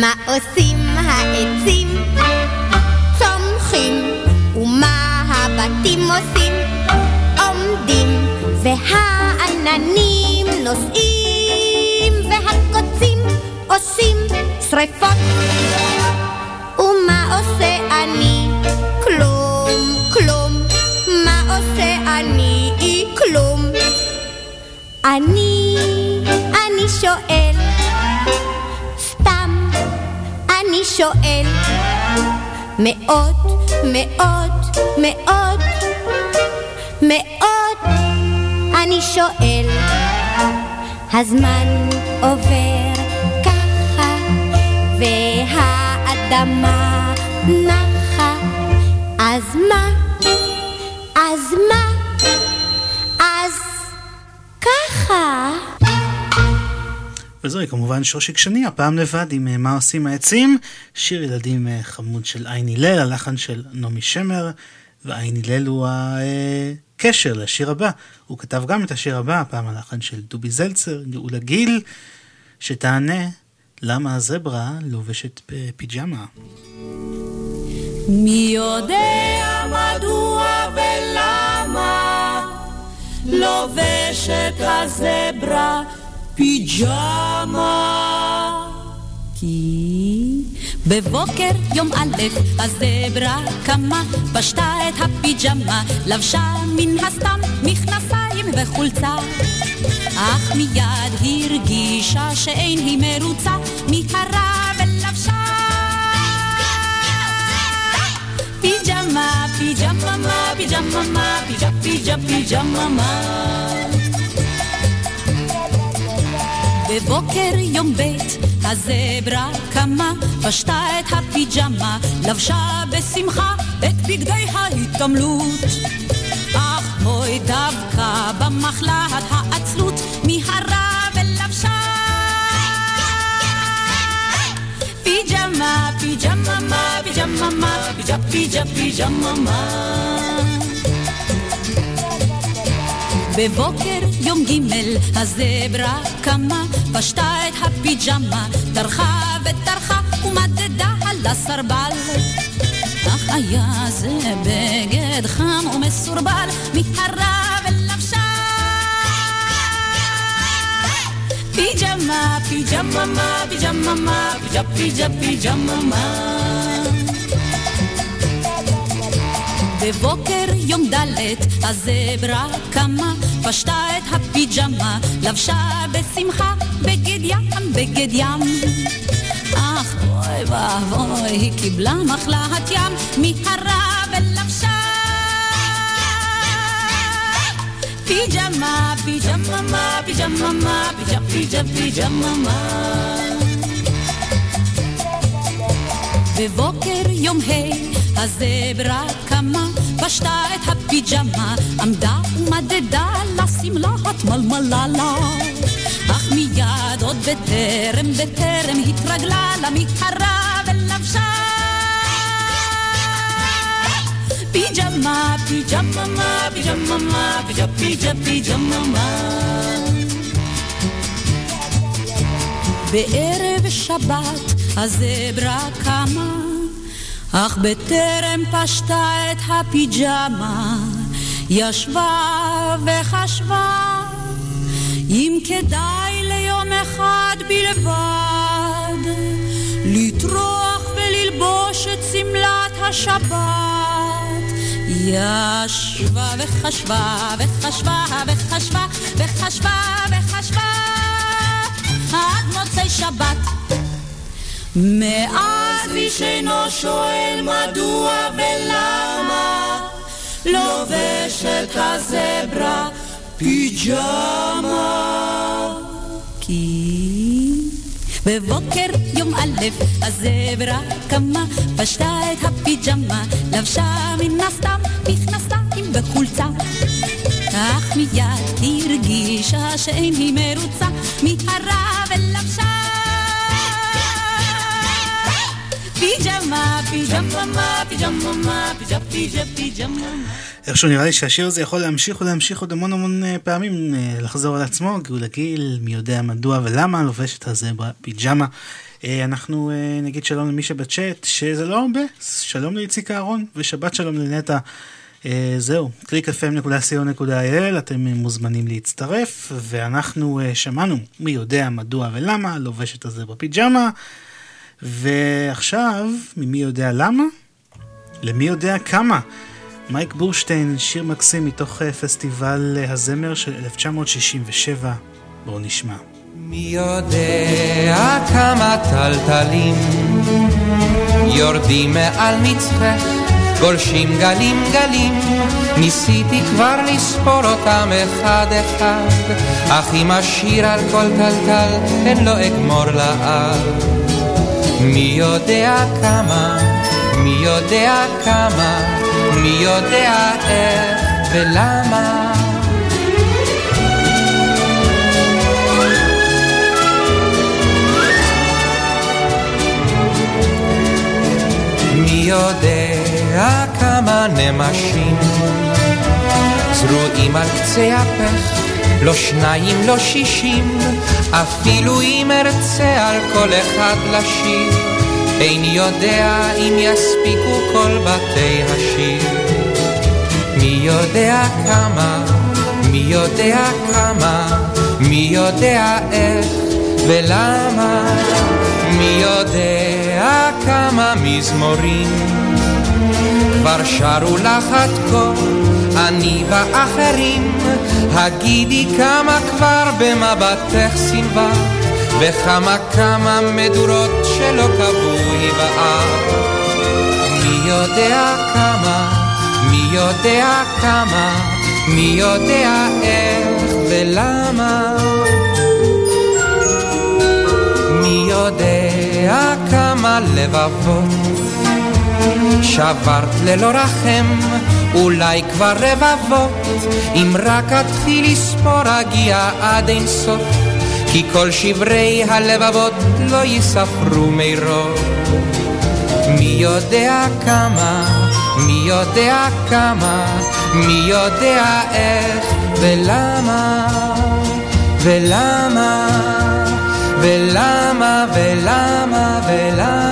מה עושים העצים? צומחים, ומה הבתים עושים? עומדים, והעננים נוסעים, והקוצים עושים שריפות. ומה עושה אני? כלום, כלום. מה עושה אני? כלום. אני, שואל מאוד, מאוד, מאוד, מאוד אני שואל הזמן עובר ככה והאדמה נחה אז מה? אז מה? אז ככה וזוהי כמובן שושיק שני, הפעם לבד עם אה, מה עושים העצים, שיר ילדים אה, חמוד של עין הלל, הלחן של נעמי שמר, ועין הלל הוא הקשר לשיר הבא. הוא כתב גם את השיר הבא, הפעם הלחן של דובי זלצר, גאולה גיל, שתענה למה הזברה לובשת פיג'מה. מי יודע מדוע ולמה לובשת הזברה פיג'מה? כי בבוקר יום א' הזברה קמה, פשטה את הפיג'מה, לבשה מן הסתם מכנסיים וחולצה. אך מיד הרגישה שאין היא מרוצה, מיהרה ולבשה פיג'מה, פיג'מה, פיג'מה, פיג'ה, פיג'ה, פיג'מה. בבוקר יום ב' הזברה קמה, פשטה את הפיג'מה, לבשה בשמחה את בגדי ההתעמלות. אך אוי דווקא במחלת העצלות, מיהרה ולבשה פיג'מה, פיג'מה, פיג'מה, פיג'ה, פיג'ה, פיג'מה. בבוקר יום ג' הזברה קמה, פשטה את הפיג'מה, טרחה וטרחה ומדדה על הסרבל. אך היה זה בגד חם ומסורבל, מיהרה ולבשה פיג'מה, פיג'מה, פיג'מה, פיג'ה, פיג'ה, פיג'מה. בבוקר יום ד' הזברה קמה, פשטה את הפיג'מה, לבשה בשמחה בגד ים, בגד ים. אך אוי ואבוי, היא קיבלה מחלת ים, מיהרה ולבשה פיג'מה, פיג'מה, פיג'מה, פיג'ה, פיג'ה, פיג'מה. בבוקר יום ה' הזברה קמה, פשטה את הפיג'מה, עמדה ומדדה לשמלה התמלמלה לה. אך מיד עוד בטרם, בטרם התרגלה למיהרה ולבשה פיג'מה, פיג'מה, פיג'מה, פיג'ה, פיג'ה, פיג'מה. בערב שבת הזברה קמה, אך בטרם פשטה את הפיג'מה, ישבה וחשבה אם כדאי ליום אחד בלבד לטרוח וללבוש את שמלת השבת. ישבה וחשבה וחשבה וחשבה וחשבה וחשבה עד מוצאי שבת. מאז איש אינו שואל מדוע ולמה לובשת הזברה פיג'מה. כי בבוקר יום א' הזברה קמה, פשטה את הפיג'מה, לבשה מן הסתם מכנסיים וחולצה. אך מיד הרגישה שאין היא מרוצה, מיהרה ולבשה פיג'מה. איכשהו נראה לי שהשיר הזה יכול להמשיך ולהמשיך עוד המון המון אה, פעמים אה, לחזור על עצמו, גאולה גיל, מי יודע מדוע ולמה לובשת הזברה פיג'מה. אה, אנחנו נגיד שלום למי שבצ'אט, שזה לא הרבה, שלום לאיציק אהרון ושבת שלום לנטע. זהו, www.clickfm.co.il, אתם מוזמנים להצטרף, ואנחנו שמענו מי יודע מדוע ולמה לובשת הזברה פיג'מה, ועכשיו, ממי יודע למה? למי יודע כמה? מייק בורשטיין, שיר מקסים מתוך אה, פסטיבל אה, הזמר של 1967. בואו נשמע. מי יודע כמה טלטלים יורדים מעל מצחך, גולשים גלים גלים, ניסיתי כבר לספור אותם אחד אחד, אך אם אשיר על כל טלטל, הן לא אגמור לעד. מי יודע כמה, מי יודע כמה, מי יודע איך ולמה. מי יודע כמה נמשים זרועים על קצה הפך, לא שניים, לא שישים, אפילו אם ארצה על כל אחד לשיר, איני יודע אם יספיקו כל בתי השיר. מי יודע כמה, מי יודע כמה, מי יודע איך ולמה, מי יודע כמה מזמורים כבר שרו לך עד כה, אני ואחרים, הגידי כמה כבר במבטך סנווה, וכמה כמה מדורות שלא קבעו היבער. מי יודע כמה, מי יודע כמה, מי יודע איך ולמה. מי יודע כמה לבבות שברת ללא רחם, אולי כבר רבבות, אם רק אתחיל לספור אגיע עד אין סוף, כי כל שברי הלבבות לא ייספרו מרוב. מי יודע כמה, מי יודע כמה, מי יודע איך ולמה, ולמה, ולמה, ולמה, ולמה.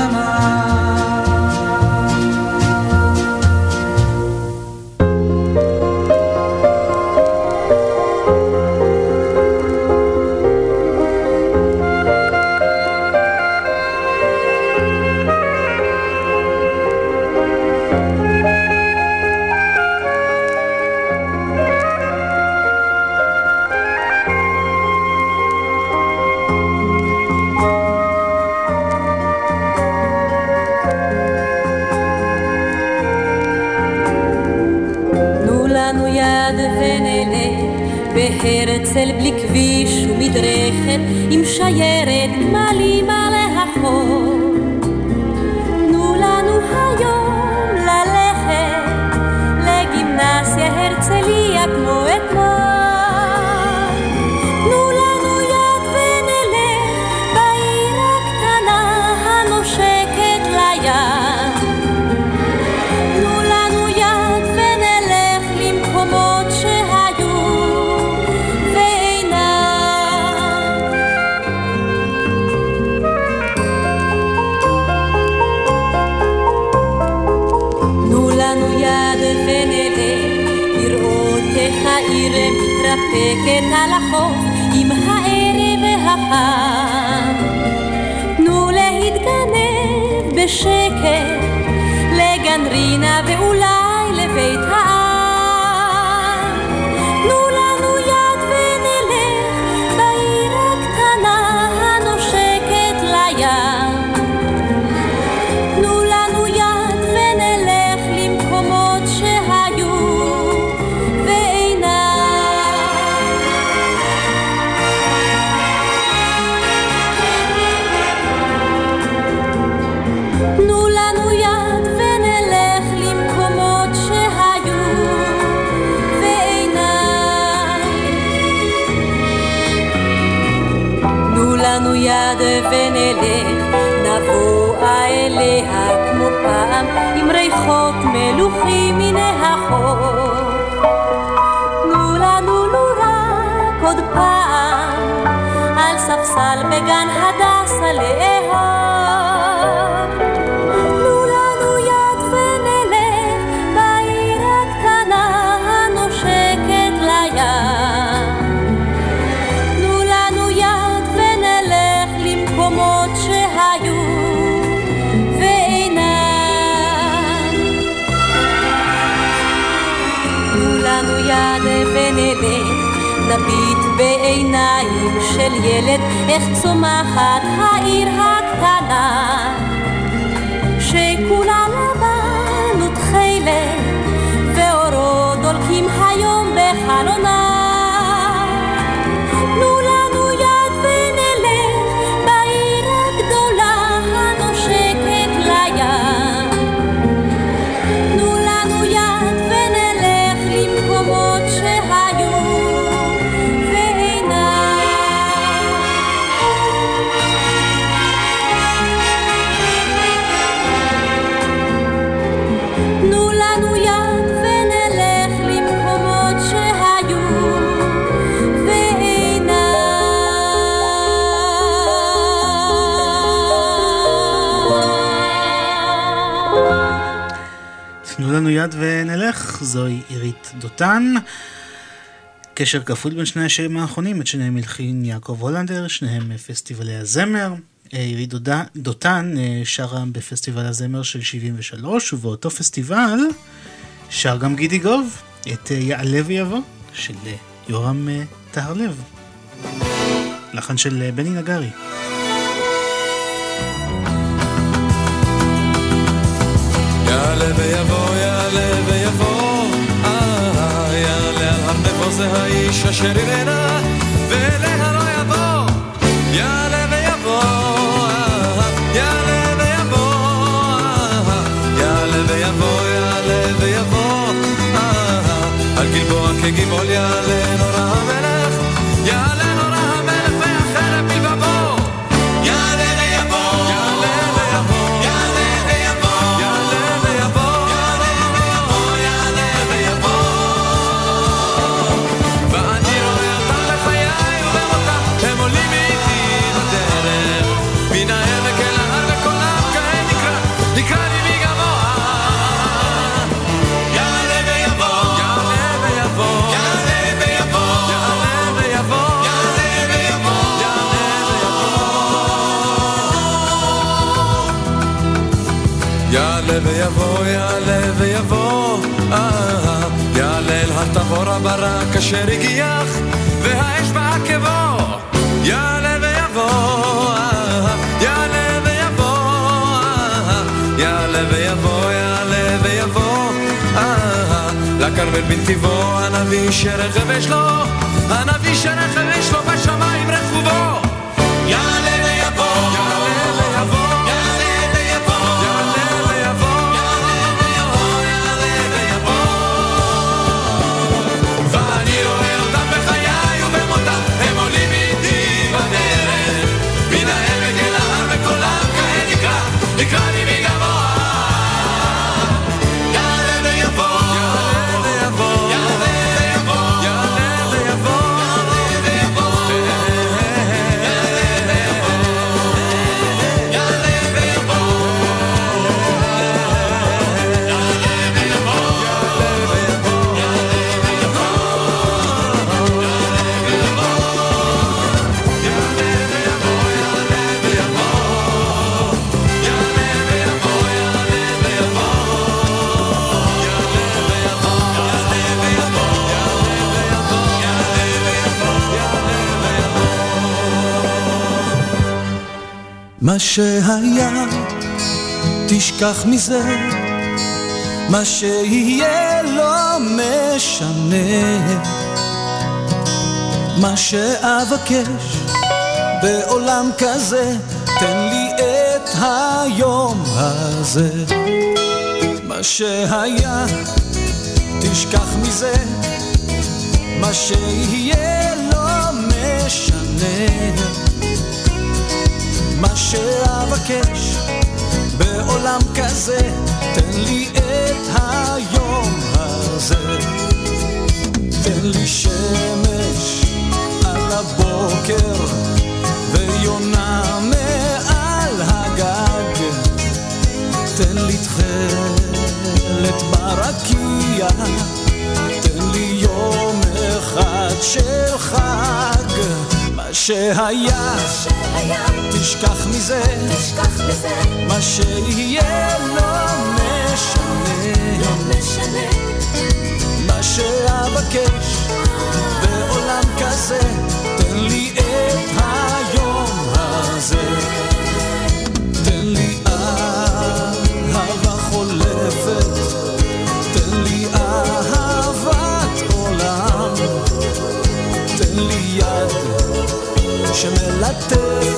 בהרצל בלי כביש ומדרכת, עם שיירת מתרפקת על החוף עם הערב החם. תנו להתגנב בשקט לגן רינה ואולי לבית העם. יד ונלך, נבוא אליה כמו פעם, עם ריחות מלוכים מן החוף. תנו לנו לו רק עוד פעם, על ספסל בגן הדסה לאהוב. נביט בעיניים של ילד, איך צומחת העיר הקטנה. ונלך, זוהי עירית דותן. קשר כפול בין שני השירים האחרונים, את שניהם הלחין יעקב הולנדר, שניהם פסטיבלי הזמר. אה, עירית דותן אה, שרה בפסטיבל הזמר של 73, ובאותו פסטיבל שר גם גידי גוב את אה, יעלה ויבוא של יורם טהרלב. לחן של בני נגרי. יעלה ויבוא, יעלה ויבוא, זה האיש אשר יראנה, ואליה לא יבוא. יעלה ויבוא, יעלה ויבוא, יעלה ויבוא, יעלה ויבוא, על גלבוע כגבעול יעלה אשר הגיח, והאש בעקבו. יעלה ויבוא, יעלה ויבוא, יעלה ויבוא, יעלה ויבוא, לכרמל בנתיבו, הנביא שרכב יש לו, הנביא שרכב יש לו בשמיים רכובו. מה שהיה, תשכח מזה, מה שיהיה לא משנה. מה שאבקש בעולם כזה, תן לי את היום הזה. מה שהיה, תשכח מזה, מה שיהיה לא משנה. מה שאבקש בעולם כזה, תן לי את היום הזה. תן לי שמש על הבוקר ויונה מעל הגג. תן לי תכלת ברקיע, תן לי יום אחד של חג. מה שהיה, תשכח מזה, מה שיהיה לא משנה. מה שאבקש בעולם כזה,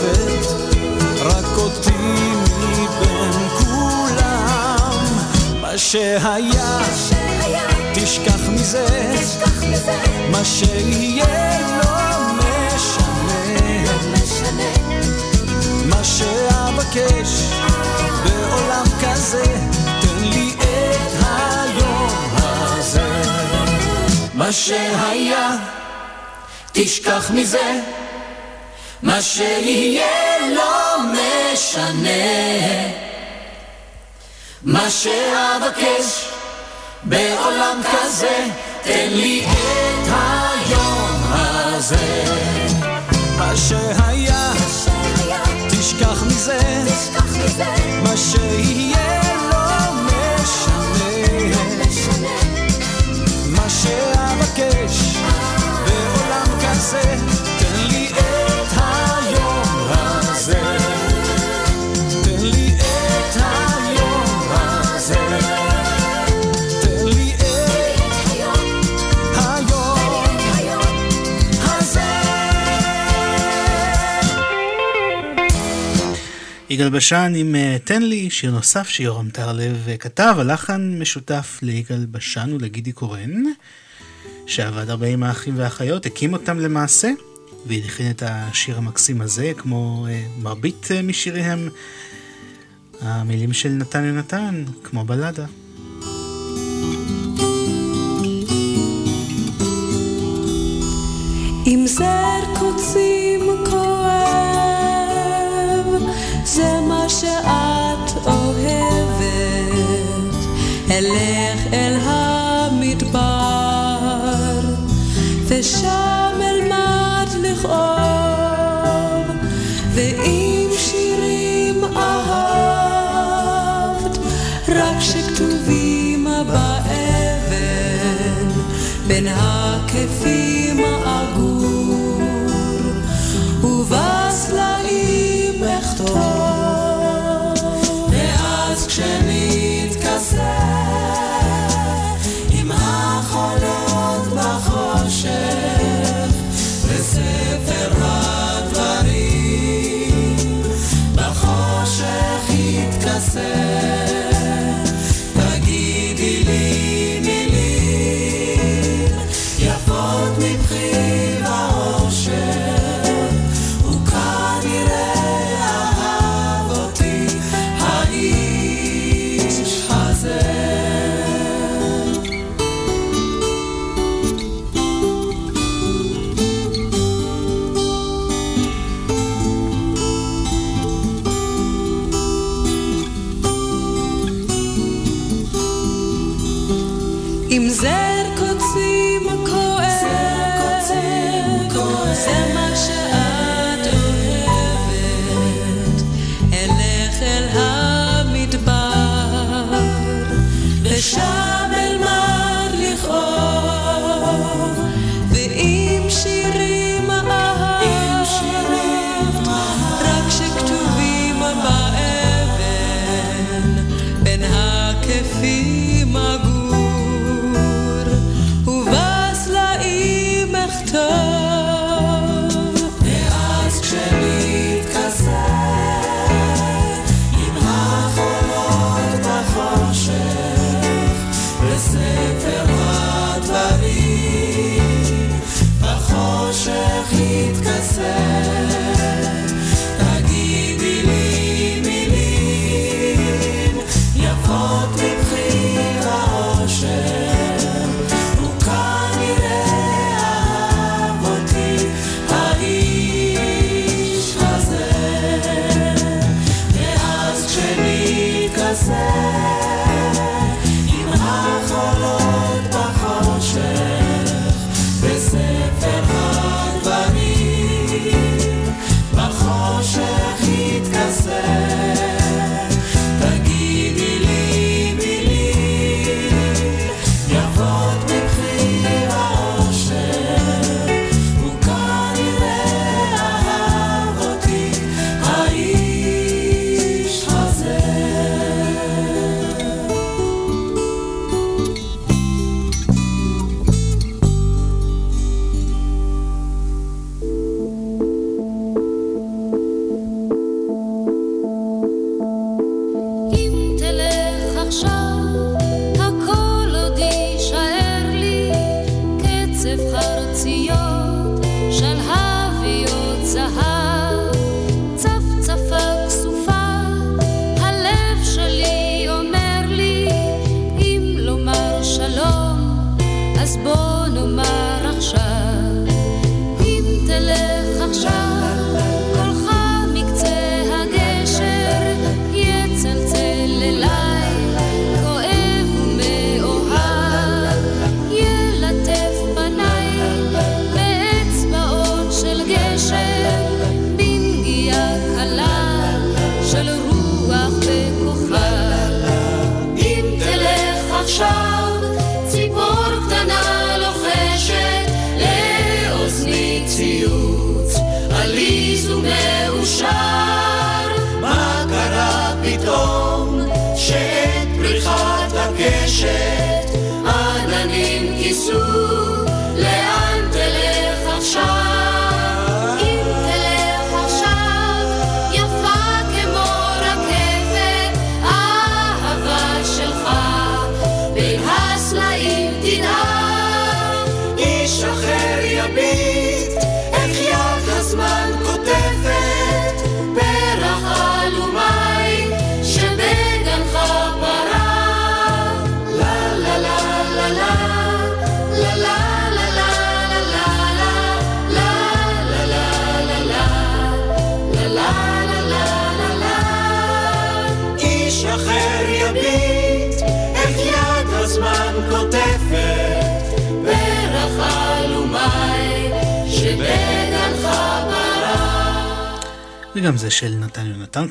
שמלטפת רק אותי מבין כולם. מה שהיה, תשכח מזה, מה שיהיה לא משנה. מה שאבקש בעולם כזה, תן לי את היום מה שהיה, תשכח מזה, מה שיהיה לא משנה. מה שאבקש בעולם כזה, תן לי את היום הזה. מה שהיה, תשכח מזה, מה שיהיה לא משנה. מה שאבקש בעולם כזה, יגאל בשן עם אה, תן לי, שיר נוסף שיורם טרלב אה, כתב, הלחן משותף ליגאל בשן ולגידי קורן, שעבד הרבה עם האחים והאחיות, הקים אותם למעשה, והלחין את השיר המקסים הזה, כמו אה, מרבית משיריהם, המילים של נתן יונתן, כמו בלדה. עם זר קוצים כואב, זה מה שאת אוהבת. אלך אל המדבר,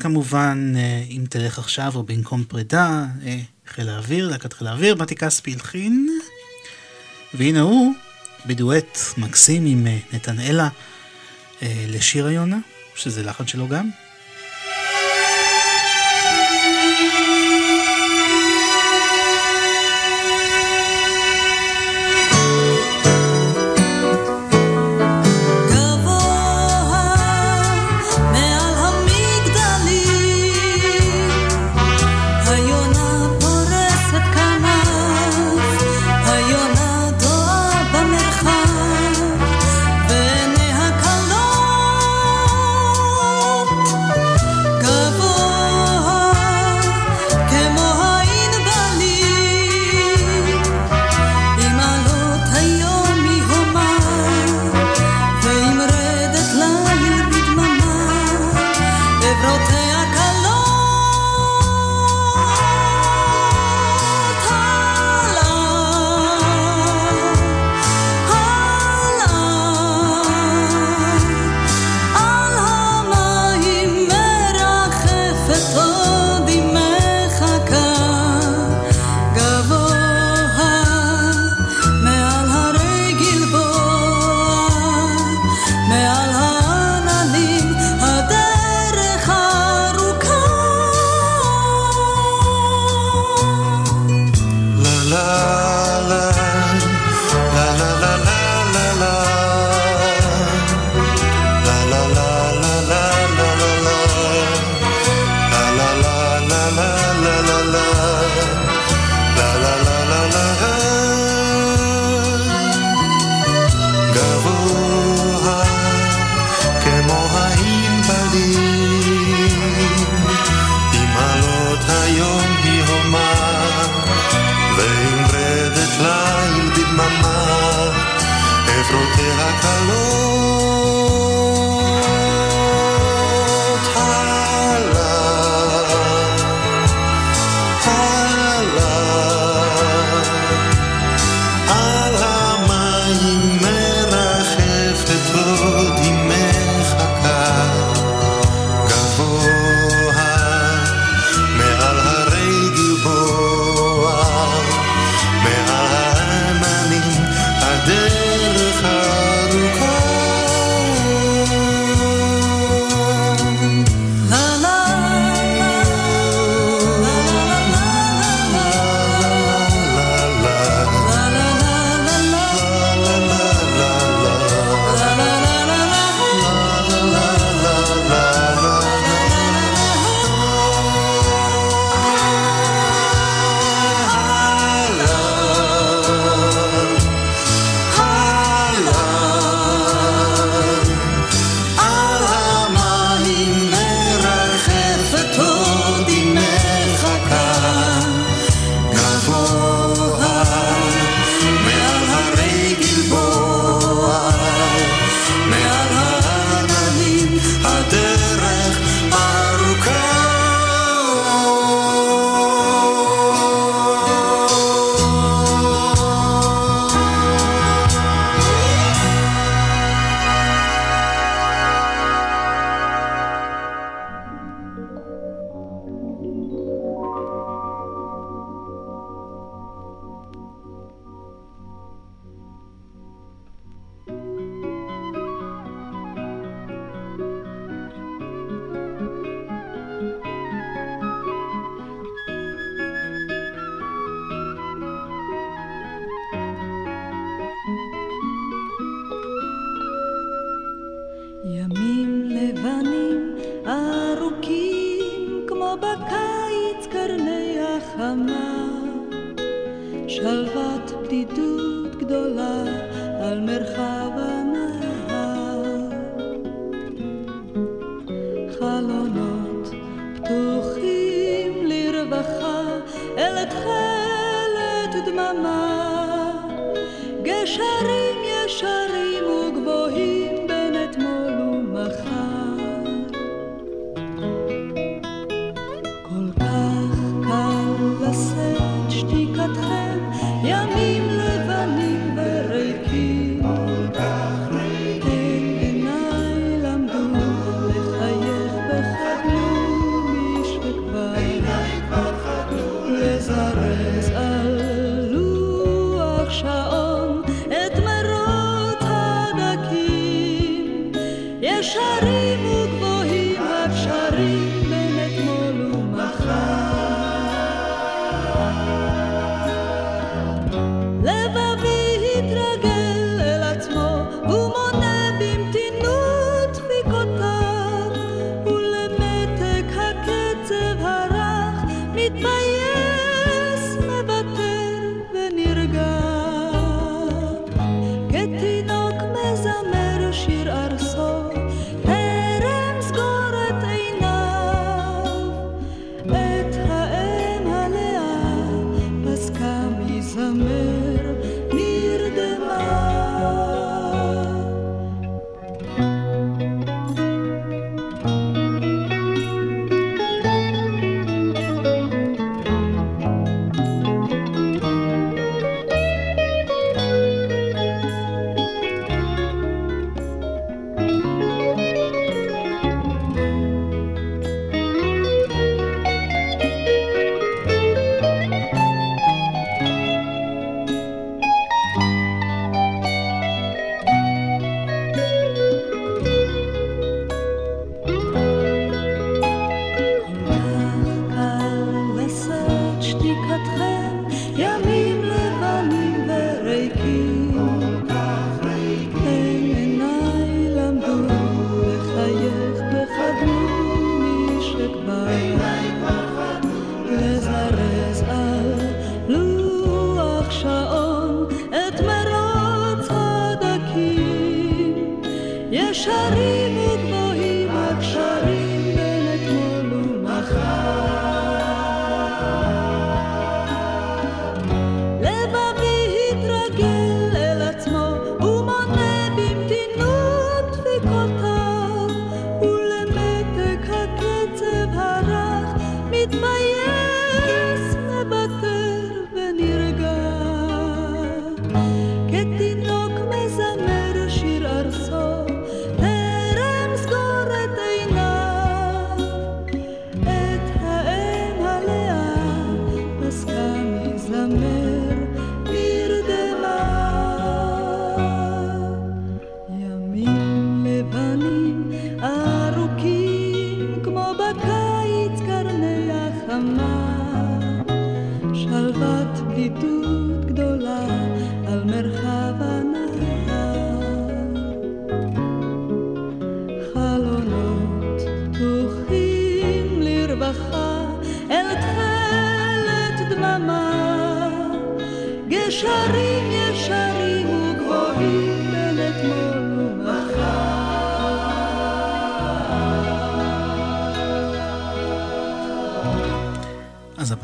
כמובן, אה, אם תלך עכשיו או במקום פרידה, אה, חיל האוויר, להקת חיל האוויר, מתי כספי הלחין. והנה הוא, בדואט מקסים עם אה, נתנאלה לשיר היונה, שזה לחן שלו גם.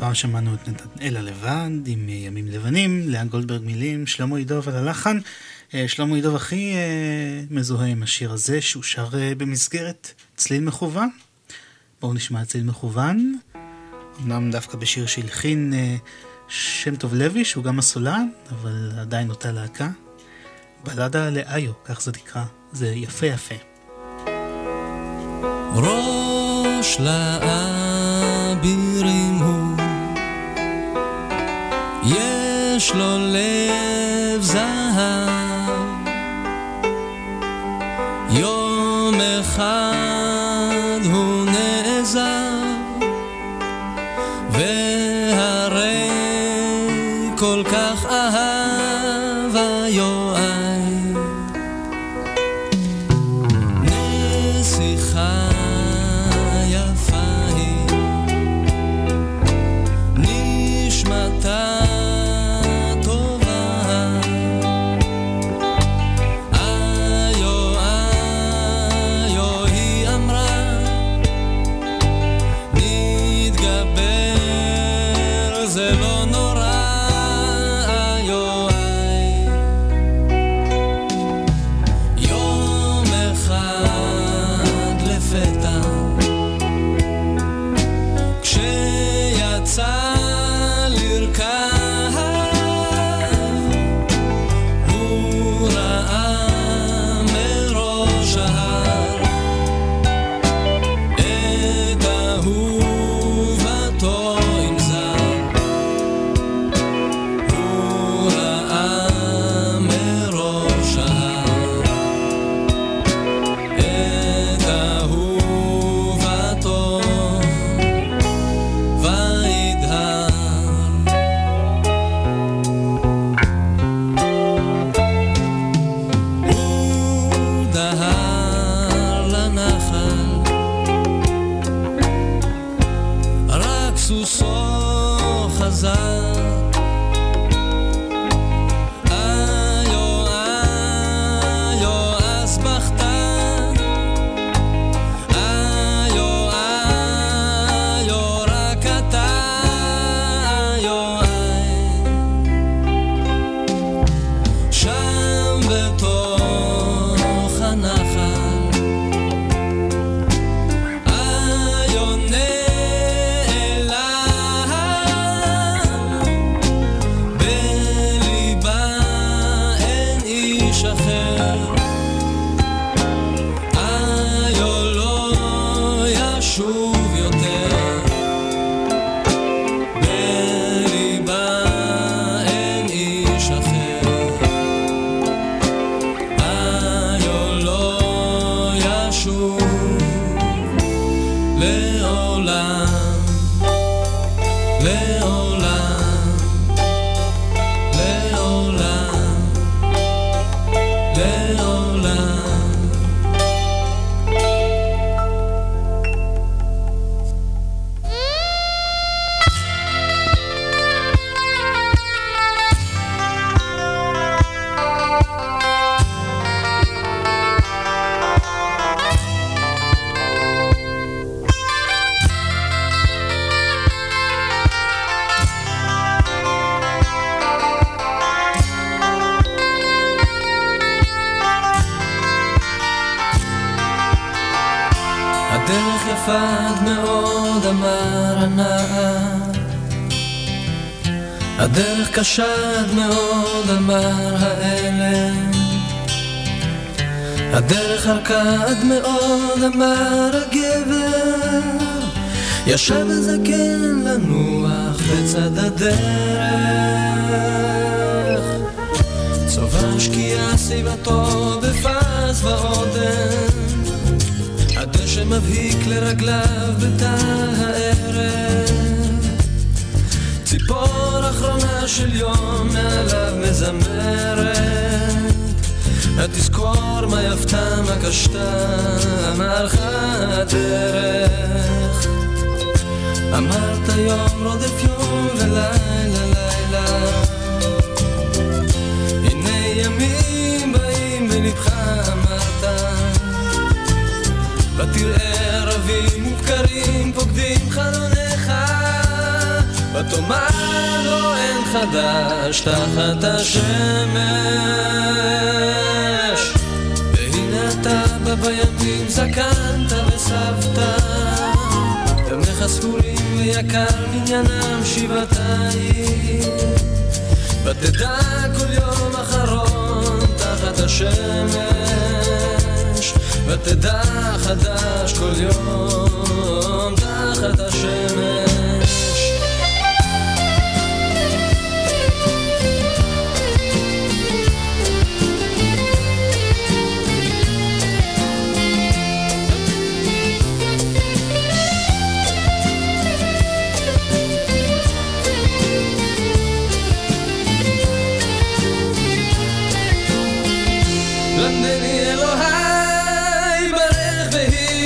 הפעם שמענו את נתנאלה לבד עם ימים לבנים, לאה גולדברג מילים, שלמה ידוב על הלחן. אה, שלמה ידוב הכי אה, מזוהה עם השיר הזה שהוא שר אה, במסגרת צליל מכוון. בואו נשמע צליל מכוון. אמנם דווקא בשיר שהלחין שם טוב לוי שהוא גם הסולן, אבל עדיין אותה להקה. בלדה לאיו, כך זה נקרא. זה יפה יפה. ראש לאבירים הוא, יש לו לב זהב. יום אחד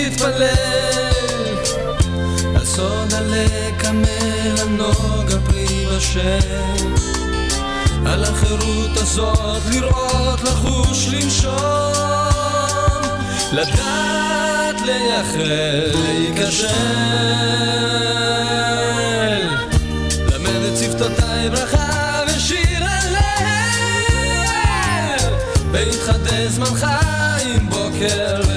והתפלל על סוד עלה קמל הנוגה פרי בשל על החירות הזאת לראות לחוש לנשום. לדעת לייחל להיכשל למד את שפתותיי ברכה ושיר הלל ויתחדש זמנך עם בוקר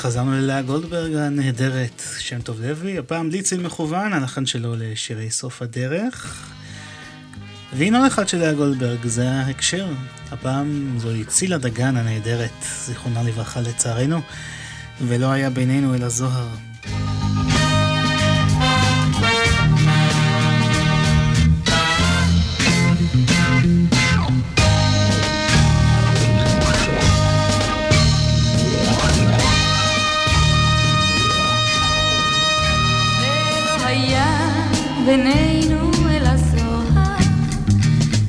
חזרנו ללאה גולדברג הנהדרת, שם טוב לוי, הפעם בלי ציל מכוון, הלחן שלו לשירי סוף הדרך. והנה עוד אחד של לאה גולדברג, זה ההקשר. הפעם זוהי צילה דגן הנהדרת, זיכרונה לברכה לצערנו, ולא היה בינינו אלא זוהר. בינינו אלא זוהר,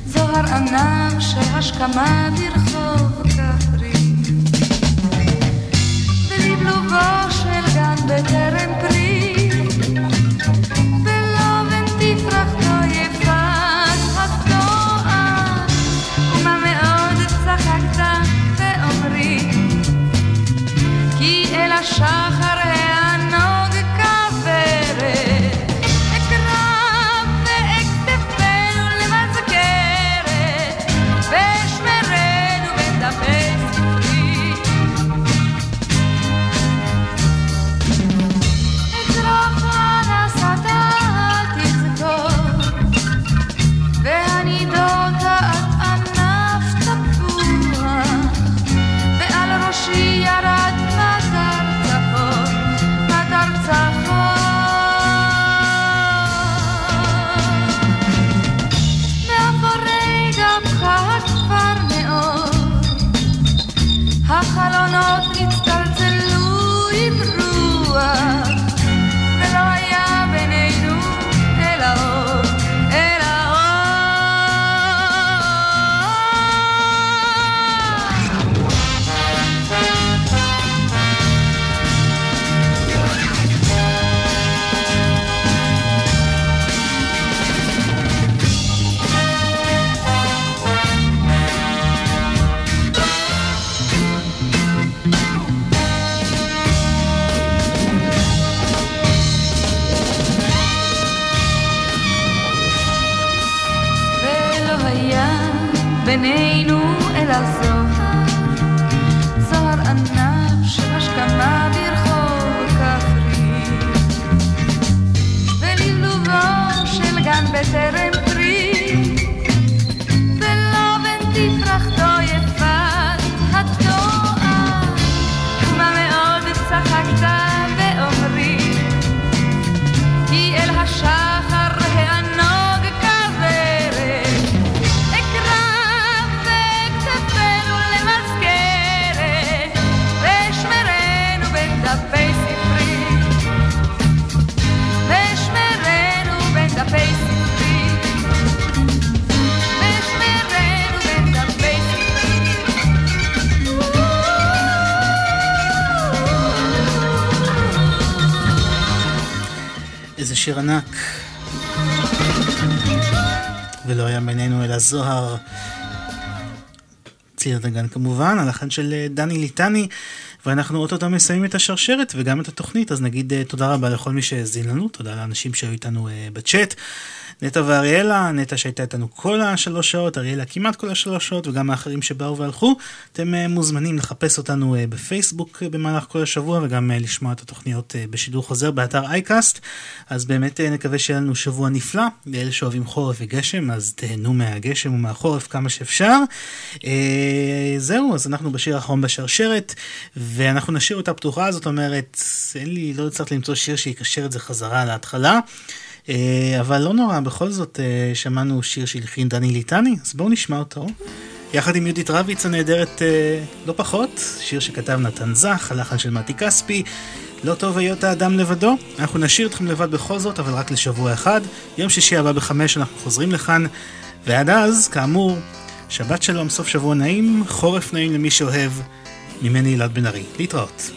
זוהר ענב של השכמה ברחוב כפרי. בלבלובו של גן בטרם פרי, בינינו אל שיר ענק. ולא היה בינינו אלא זוהר. ציר דגן כמובן, הלחן של אה, דני ליטני, ואנחנו אוטוטו מסיימים את השרשרת וגם את התוכנית, אז נגיד אה, תודה רבה לכל מי שהאזין לנו, תודה לאנשים שהיו איתנו אה, בצ'אט. נטע ואריאלה, נטע שהייתה איתנו כל השלוש שעות, אריאלה כמעט כל השלוש שעות, וגם האחרים שבאו והלכו. אתם אה, מוזמנים לחפש אותנו אה, בפייסבוק אה, במהלך כל השבוע, וגם לשמוע את התוכניות בשידור חוזר באתר אייקאסט. אז באמת נקווה שיהיה לנו שבוע נפלא, לאלה שאוהבים חורף וגשם, אז תהנו מהגשם ומהחורף כמה שאפשר. זהו, אז אנחנו בשיר האחרון בשרשרת, ואנחנו נשאיר אותה פתוחה, זאת אומרת, אין לי, לא הצלחתי למצוא שיר שיקשר את זה חזרה להתחלה. אה, אבל לא נורא, בכל זאת אה, שמענו שיר שהלחין דני ליטני, אז בואו נשמע אותו. יחד עם יהודית רביץ הנהדרת אה, לא פחות, שיר שכתב נתן זך, הלחן של מתי כספי, לא טוב היות האדם לבדו. אנחנו נשאיר אתכם לבד בכל זאת, אבל רק לשבוע אחד. יום שישי הבא בחמש אנחנו חוזרים לכאן, ועד אז, כאמור, שבת שלום, סוף שבוע נעים, חורף נעים למי שאוהב, ממני אלעד בן ארי. להתראות.